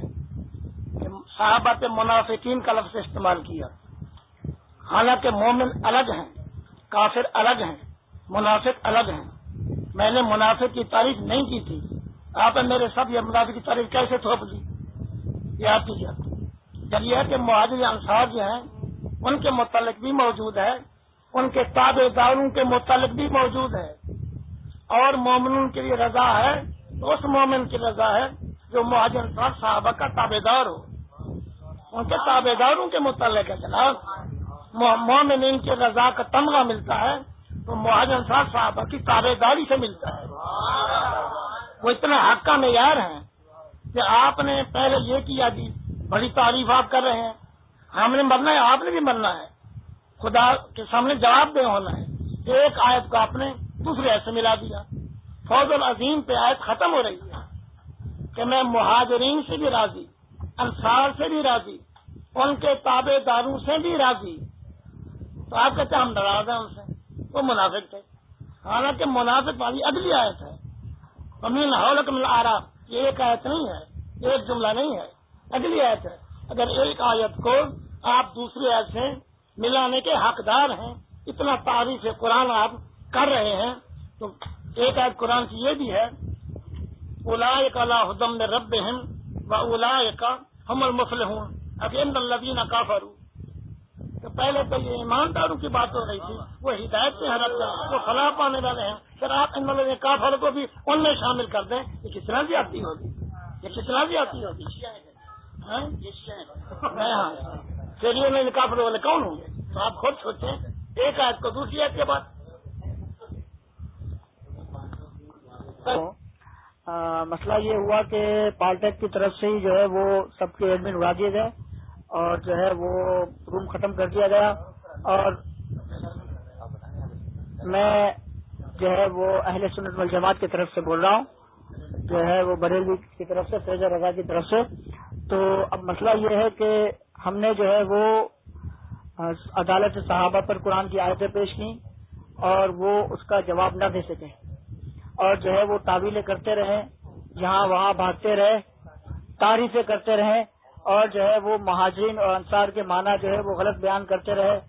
کہ صحابت منافقین کا لفظ استعمال کیا۔ حالانکہ مومن الگ ہیں، کافر الگ ہیں، منافق الگ ہیں۔ میں نے منافق کی تعریف نہیں کی تھی۔ آپ نے میرے سب یہ منافق کی تعریف کیسے تھوپ دی یہ آپ کی جب یہ ہے کہ معاذ انصار جو ہیں، ان کے متعلق بھی موجود ہے، ان کے تابے داروں کے متعلق بھی موجود ہے، اور مومن کے لیے رضا ہے تو اس مومن کی رضا ہے جو مہاجر انصار صحابہ کا تابے دار ہو۔ ان کے تابے داروں کے متعلق ہے جناب۔ مومن ان کی رضا کا تمغہ ملتا ہے، تو مہاجر انصار صحابہ کی تابے داری سے ملتا ہے۔ وہ اتنا حق کا معیار ہے کہ آپ نے پہلے یہ کیا جی بڑی تعریف آپ کر رہے ہیں۔ ہم نے مرنا ہے، آپ نے بھی مرنا ہے۔ خدا کے سامنے جواب دے ہونا ہے۔ ایک آیت کو آپ نے دوسرے ایسے ملا دیا۔ فوج العظیم پہ آیت ختم ہو رہی ہے کہ میں مہاجرین سے بھی راضی، انصار سے بھی راضی، ان کے تابے داروں سے بھی راضی۔ تو آپ کہتے ہم ناراض ہیں ان سے۔ وہ منافق تھے۔ حالانکہ منافق والی اگلی آیت ہے۔ امین حولکم آرام یہ ایک آیت نہیں ہے ایک جملہ نہیں ہے۔ اگلی آیت ہے، اگر ایک آیت کو آپ دوسری آیت سے ملانے کے حقدار ہیں، اتنا تعریف قرآن آپ کر رہے ہیں، تو ایک آیت قرآن کی یہ بھی ہے الا کلا حدم میں رب و الا کا ہم المفل ہوں اگین الدین کافر پہلے تو یہ ایمانداروں کی بات ہو رہی تھی، وہ ہدایت سے حرت وہ فلاح پانے والے ہیں۔ پھر آپ ان مطلب کافر کو بھی ان میں شامل کر دیں، یہ کتنا بھی آتی ہوگی؟ یہ کتنا بھی آتی ہوگی؟ ہاں؟ چلیے ہاں۔ میں کافر والے کون ہوں؟ گے تو آپ خود سوچیں، ایک آیت کو دوسری آیت کے بعد۔ مسئلہ یہ ہوا کہ پالٹیک کی طرف سے ہی جو ہے وہ سب کے ایڈمٹ اڑا دیے گئے۔ اور جو ہے وہ روم ختم کر دیا گیا اور میں جو ہے وہ اہل سنت والجماعت کی طرف سے بول رہا ہوں، جو ہے وہ بریلی کی طرف سے، فیض رضا کی طرف سے۔ تو اب مسئلہ یہ ہے کہ ہم نے جو ہے وہ عدالت صحابہ پر قرآن کی آیتیں پیش کی اور وہ اس کا جواب نہ دے سکے اور جو ہے وہ تعویلیں کرتے رہے جہاں وہاں بھاگتے رہے تعریفیں کرتے رہے اور جو ہے وہ مہاجرین اور انصار کے معنی جو ہے وہ غلط بیان کرتے رہے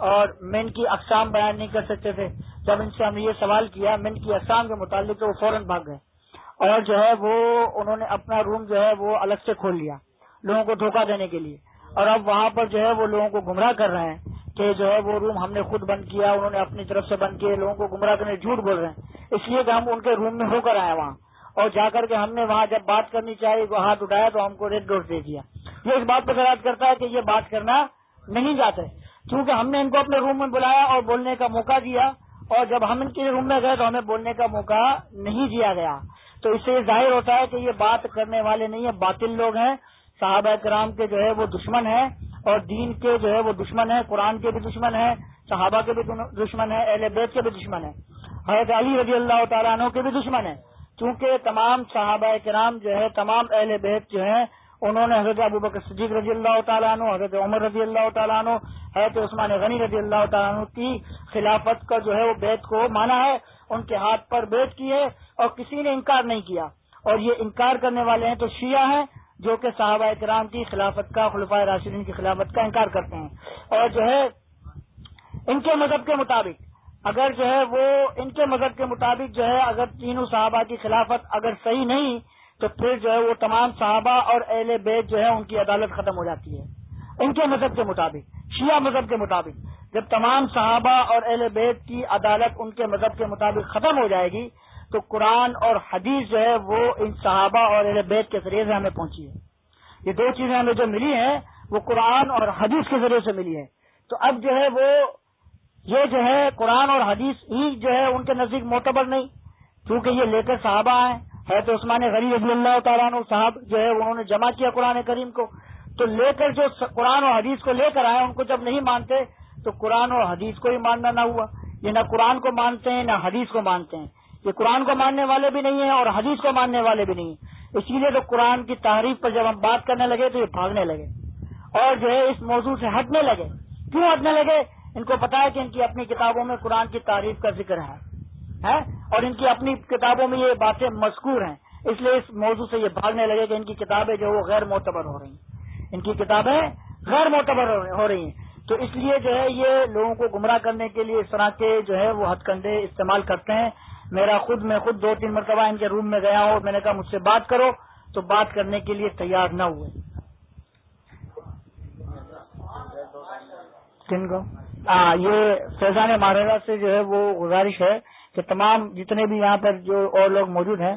اور من کی اقسام بیان نہیں کر سکتے تھے۔ جب ان سے ہم نے یہ سوال کیا، من کی اقسام کے متعلق تو وہ فوراً بھاگ گئے۔ اور جو ہے وہ انہوں نے اپنا روم جو ہے وہ الگ سے کھول لیا لوگوں کو دھوکہ دینے کے لیے۔ اور اب وہاں پر جو ہے وہ لوگوں کو گمراہ کر رہے ہیں کہ جو ہے وہ روم ہم نے خود بند کیا، انہوں نے اپنی طرف سے بند کیے لوگوں کو گمراہ کرنے جھوٹ بول رہے ہیں۔ اس لیے کہ ہم ان کے روم میں ہو کر آئے وہاں۔ اور جا کر کے ہم نے وہاں جب بات کرنی چاہیے وہ ہاتھ اٹھایا تو ہم کو ریڈ ڈوز دے دیا۔ یہ اس بات پر خراب کرتا ہے کہ یہ بات کرنا نہیں جاتے۔ کیونکہ ہم نے ان کو اپنے روم میں بلایا اور بولنے کا موقع دیا، اور جب ہم ان کے روم میں گئے تو ہمیں بولنے کا موقع نہیں دیا گیا۔ تو اس سے یہ ظاہر ہوتا ہے کہ یہ بات کرنے والے نہیں ہیں، باطل لوگ ہیں۔ صحابہ کرام کے جو ہے وہ دشمن ہیں، اور دین کے جو ہے وہ دشمن ہیں، قرآن کے بھی دشمن ہیں، صحابہ کے بھی دشمن ہیں، اہل بیت کے بھی دشمن ہیں۔ حضرت علی رضی اللہ تعالیٰ عنہ کے بھی دشمن ہیں۔ چونکہ تمام صحابہ کرام جو ہے، تمام اہل بیت جو ہیں، انہوں نے حضرت ابو بکر صدیق رضی اللہ تعالیٰ عنہ، حضرت عمر رضی اللہ تعالیٰ عنہ، حضرت عثمان غنی رضی اللہ تعالیٰ عنہ کی خلافت کا جو ہے وہ بیت کو مانا ہے، ان کے ہاتھ پر بیت کی ہے اور کسی نے انکار نہیں کیا۔ اور یہ انکار کرنے والے ہیں تو شیعہ ہیں، جو کہ صحابہ کرام کی خلافت کا خلفۂ راشدین کی خلافت کا انکار کرتے ہیں۔ اور جو ہے، ان کے مذہب کے مطابق اگر جو ہے وہ ان کے مذہب کے مطابق جو ہے اگر تینوں صحابہ کی خلافت اگر صحیح نہیں، تو پھر جو ہے وہ تمام صحابہ اور اہل بیت جو ہے ان کی عدالت ختم ہو جاتی ہے۔ ان کے مذہب کے مطابق، شیعہ مذہب کے مطابق۔ جب تمام صحابہ اور اہل بیت کی عدالت ان کے مذہب کے مطابق ختم ہو جائے گی، تو قرآن اور حدیث جو ہے وہ ان صحابہ اور اہل بیت کے ذریعے سے ہمیں پہنچی ہے۔ یہ دو چیزیں ہمیں جو ملی ہیں، وہ قرآن اور حدیث کے ذریعے سے ملی ہے تو اب جو ہے وہ یہ جو ہے قرآن اور حدیث ہی جو ہے ان کے نزدیک معتبر نہیں کیونکہ یہ لے کر صحابہ آئے ہے تو عثمان غریب رضی اللہ تعالیٰ عنہ صاحب جو ہے انہوں نے جمع کیا قرآن کریم کو۔ تو لے کر جو قرآن اور حدیث کو لے کر آئے، ان کو جب نہیں مانتے، تو قرآن اور حدیث کو ہی ماننا نہ ہوا۔ یہ نہ قرآن کو مانتے ہیں، نہ حدیث کو مانتے ہیں۔ یہ قرآن کو ماننے والے بھی نہیں ہیں اور حدیث کو ماننے والے بھی نہیں اسی لیے تو قرآن کی تعریف پر جب ہم بات کرنے لگے تو یہ بھاگنے لگے اور جو ہے اس موضوع سے ہٹنے لگے۔ کیوں ہٹنے لگے؟ ان کو پتا ہے کہ ان کی اپنی کتابوں میں قرآن کی تعریف کا ذکر ہے اور ان کی اپنی کتابوں میں یہ باتیں مذکور ہیں۔ اس لیے اس موضوع سے یہ بھاگنے لگے کہ ان کی کتابیں جو وہ غیر معتبر ہو رہی ہیں۔ ان کی کتابیں غیر معتبر ہو رہی ہیں۔ تو اس لیے جو ہے یہ لوگوں کو گمراہ کرنے کے لیے اس طرح کے جو ہے وہ ہتھ کنڈے استعمال کرتے ہیں۔ میرا خود میں خود دو تین مرتبہ ان کے روم میں گیا ہوں، میں نے کہا مجھ سے بات کرو، تو بات کرنے کے لیے تیار نہ ہوئے۔ کن کو؟ یہ فیضان مہاراجا سے جو ہے وہ گزارش ہے کہ تمام جتنے بھی یہاں پر جو اور لوگ موجود ہیں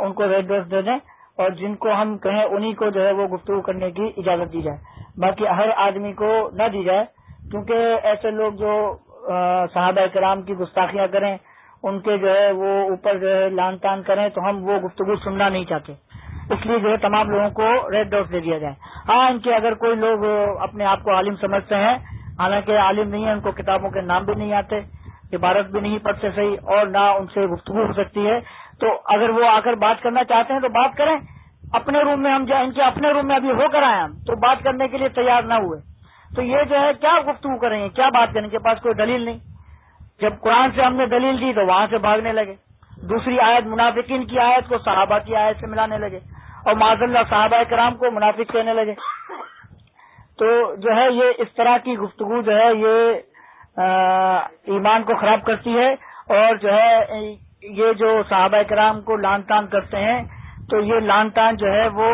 ان کو ریڈ ڈریس دے دیں اور جن کو ہم کہیں انہی کو جو ہے وہ گفتگو کرنے کی اجازت دی جائے۔ باقی ہر آدمی کو نہ دی جائے، کیونکہ ایسے لوگ جو صحابہ کرام کی گستاخیاں کریں، ان کے جو ہے وہ اوپر جو ہے لان تان کریں تو ہم وہ گفتگو سننا نہیں چاہتے۔ اس لیے جو ہے تمام لوگوں کو ریڈ ڈاٹ دے دیا جائے۔ ہاں ان کے اگر کوئی لوگ اپنے آپ کو عالم سمجھتے ہیں حالانکہ عالم نہیں ہے ان کو کتابوں کے نام بھی نہیں آتے، عبارت بھی نہیں پڑھتے صحیح، اور نہ ان سے گفتگو ہو سکتی ہے۔ تو اگر وہ آ کر بات کرنا چاہتے ہیں تو بات کریں۔ اپنے روم میں ہم جو ان کے اپنے روم میں ابھی ہو کر آئے ہم، تو بات کرنے کے لیے تیار نہ ہوئے۔ تو یہ جو ہے، کیا گفتگو کریں گے؟ کیا بات کریں کے پاس کوئی دلیل نہیں۔ جب قرآن سے ہم نے دلیل دی تو وہاں سے بھاگنے لگے۔ دوسری آیت، منافقین کی آیت کو صحابہ کی آیت سے ملانے لگے۔ اور معذ اللہ صحابہ کرام کو منافق کہنے لگے۔ تو جو ہے یہ اس طرح کی گفتگو جو ہے یہ ایمان کو خراب کرتی ہے اور جو ہے، یہ جو صحابہ کرام کو لان تان کرتے ہیں، تو یہ لان تان جو ہے وہ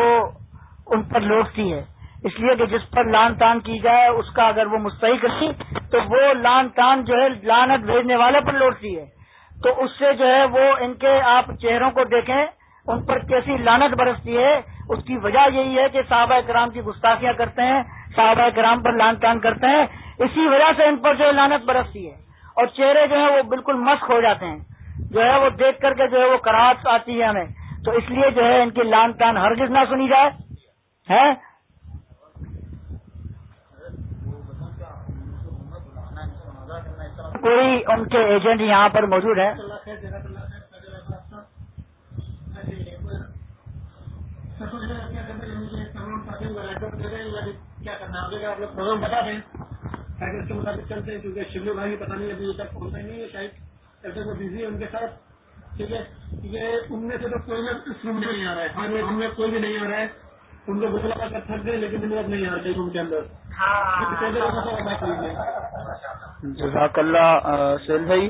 ان پر لوٹتی ہے۔ اس لیے کہ جس پر لان تان کی جائے، اس کا اگر وہ مستحق رکھی تو وہ لان تان جو ہے لانت بھیجنے والے پر لوٹتی ہے۔ تو اس سے جو ہے وہ ان کے آپ چہروں کو دیکھیں، ان پر کیسی لانت برستی ہے۔ اس کی وجہ یہی ہے کہ صحابہ کرام کی گستاخیاں کرتے ہیں۔ صحابہ کرام پر لان تان کرتے ہیں، اسی وجہ سے ان پر جو لانت برستی ہے۔ اور چہرے جو ہے وہ بالکل مسک ہو جاتے ہیں۔ جو ہے وہ دیکھ کر کے جو ہے وہ کراہت آتی ہے ہمیں۔ تو اس لیے جو ہے ان کی لان تان ہرگز نہ سنی جائے۔ ہے کوئی ان کے ایجنٹ یہاں پر موجود ہے کیا کرنا ہے؟ آپ لوگ پروگرام بتا دیں۔ تاکہ اس کے مطابق چلتے ہیں، کیونکہ شیو بھائی پتا نہیں ابھی تک پہنچا نہیں ہے، شاید ایسے وہ بزی ہے ان کے ساتھ۔ ٹھیک ہے کیونکہ ان میں سے تو کوئی نہ اس روم میں نہیں آ رہا ہے۔ ہاں جی، ہر روم میں کوئی بھی نہیں آ رہا ہے۔ ان کو بتلا کر تھک گئے، لیکن ان نہیں آ رہے روم کے اندر۔ جزاک اللہ سیل بھائی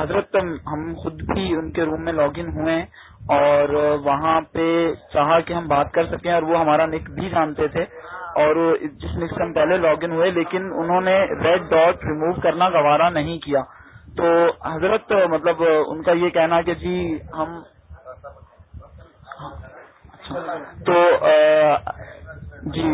حضرت، ہم خود بھی ان کے روم میں لاگ ان ہوئے اور وہاں پہ چاہا کہ ہم بات کر سکیں، اور وہ ہمارا نک بھی جانتے تھے۔ اور جس نک سے ہم پہلے لاگ ان ہوئے، لیکن انہوں نے ریڈ ڈاٹ ریموو کرنا گوارا نہیں کیا۔ تو حضرت مطلب ان کا یہ کہنا کہ جی ہم تو جی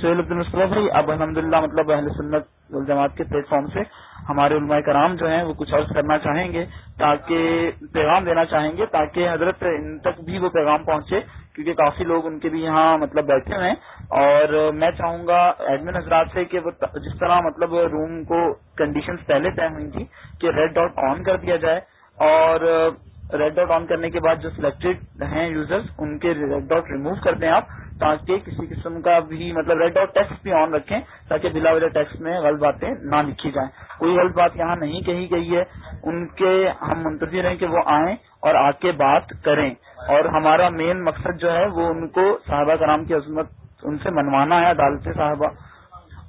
سہیل عبد بھائی اب الحمد للہ مطلب اہل سنت الجماعت کے پلیٹ فارم سے ہمارے علماء کرام جو ہیں وہ کچھ عرض کرنا چاہیں گے تاکہ پیغام دینا چاہیں گے، تاکہ حضرت ان تک بھی وہ پیغام پہنچے، کیونکہ کافی لوگ ان کے بھی یہاں مطلب بیٹھے ہوئے ہیں۔ اور میں چاہوں گا ایڈمن حضرات سے کہ وہ جس طرح مطلب روم کو کنڈیشنز پہلے طے ہوئی تھی کہ ریڈ ڈاٹ آن کر دیا جائے، اور ریڈ ڈاٹ آن کرنے کے بعد جو سلیکٹڈ ہیں یوزرز ان کے ریڈ ڈاٹ ریموو کر دیں آپ۔ تاکہ کسی قسم کا بھی مطلب ریڈ اور ٹیکسٹ بھی آن رکھیں تاکہ بلا وجہ ٹیکسٹ میں غلط باتیں نہ لکھی جائیں۔ کوئی غلط بات یہاں نہیں کہی گئی ہے۔ ان کے ہم منتظر ہیں کہ وہ آئیں اور آ کے بات کریں۔ اور ہمارا مین مقصد جو ہے، وہ ان کو صاحبہ کرام کی عظمت ان سے منوانا ہے، عدالت صاحبہ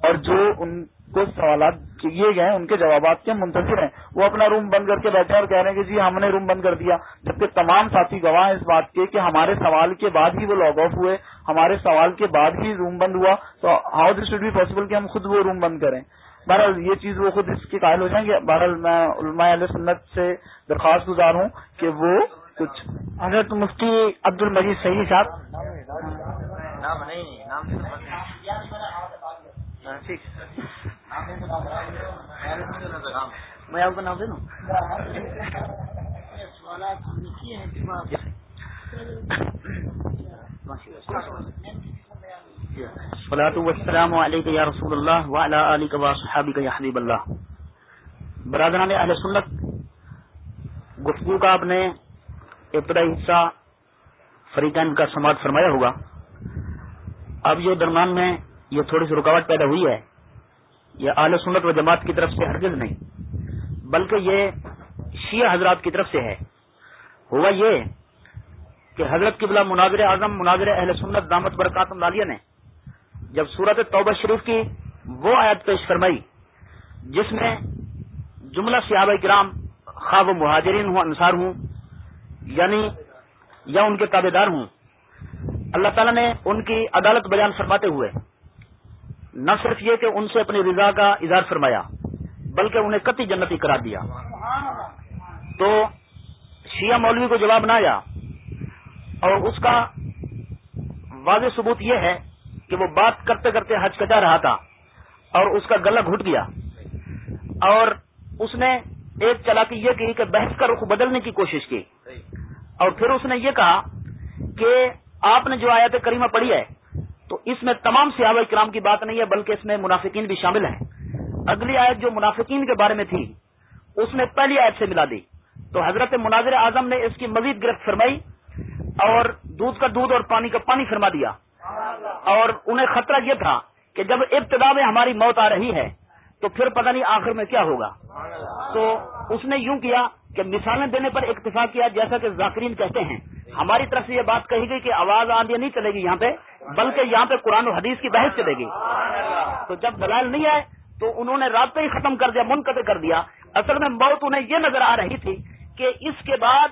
اور جو ان کو سوالات کیے گئے ان کے جوابات کے منتظر ہیں۔ وہ اپنا روم بند کر کے بیٹھے اور کہہ رہے ہیں کہ جی ہم نے روم بند کر دیا۔ جبکہ تمام ساتھی گواہ اس بات کے کہ ہمارے سوال کے بعد ہی وہ لاگ آف ہوئے۔ ہمارے سوال کے بعد ہی روم بند ہوا۔ تو how this should be possible کہ ہم خود وہ روم بند کریں؟ بہرحال یہ چیز وہ خود اس کے قائل ہو جائیں گے۔ بہرحال میں علماء علیہ سنت سے درخواست گزار ہوں کہ وہ کچھ حضرت مفتی عبد المجید صحیح صاحب میں آپ کا نام دے دوں؟ سلاۃ السلام علیکم یا رسول اللہ وعلی علی کا صحابی کا حبیب اللہ. برادران اہل سنت، گفتگو کا آپ نے ابتدائی حصہ فریقین کا سماعت فرمایا ہوگا۔ اب یہ درمیان میں یہ تھوڑی سی رکاوٹ پیدا ہوئی ہے یہ اعلی سنت و جماعت کی طرف سے ہرگز نہیں، بلکہ یہ شیعہ حضرات کی طرف سے ہے۔ ہوا یہ کہ حضرت قبلہ مناظر اعظم مناظر اہل سنت دامت برکات لالیہ نے جب صورت توبہ شریف کی وہ آیت پیش فرمائی، جس میں جملہ صحابہ کرام خواب و مہاجرین ہوں، انصار ہوں یعنی یا ان کے تابے دار ہوں، اللہ تعالیٰ نے ان کی عدالت بیان فرماتے ہوئے نہ صرف یہ کہ ان سے اپنی رضا کا اظہار فرمایا، بلکہ انہیں قطعی جنتی قرار دیا۔ تو شیعہ مولوی کو جواب نہ آیا اور اس کا واضح ثبوت یہ ہے کہ وہ بات کرتے کرتے ہچکچا رہا تھا اور اس کا گلا گھٹ گیا۔ اور اس نے ایک چلاکی یہ کی کہ بحث کا رخ بدلنے کی کوشش کی۔ اور پھر اس نے یہ کہا کہ آپ نے جو آیت کریمہ پڑھی ہے تو اس میں تمام صحابہ کرام کی بات نہیں ہے، بلکہ اس میں منافقین بھی شامل ہیں۔ اگلی آیت جو منافقین کے بارے میں تھی، اس نے پہلی آیت سے ملا دی۔ تو حضرت مناظر اعظم نے اس کی مزید گرفت فرمائی اور دودھ کا دودھ اور پانی کا پانی فرما دیا۔ اور انہیں خطرہ یہ تھا کہ جب ابتدا میں ہماری موت آ رہی ہے، تو پھر پتہ نہیں آخر میں کیا ہوگا۔ تو اس نے یوں کیا کہ مثالیں دینے پر اکتفا کیا، جیسا کہ ذاکرین کہتے ہیں۔ ہماری طرف سے یہ بات کہی گئی کہ آواز آدھی نہیں چلے گی یہاں پہ۔ بلکہ یہاں پہ قرآن و حدیث کی بحث چلے گی۔ تو جب دلائل نہیں آئے، تو انہوں نے رابطہ ہی ختم کر دیا، منقطع کر دیا۔ اصل میں موت انہیں یہ نظر آ رہی تھی کہ اس کے بعد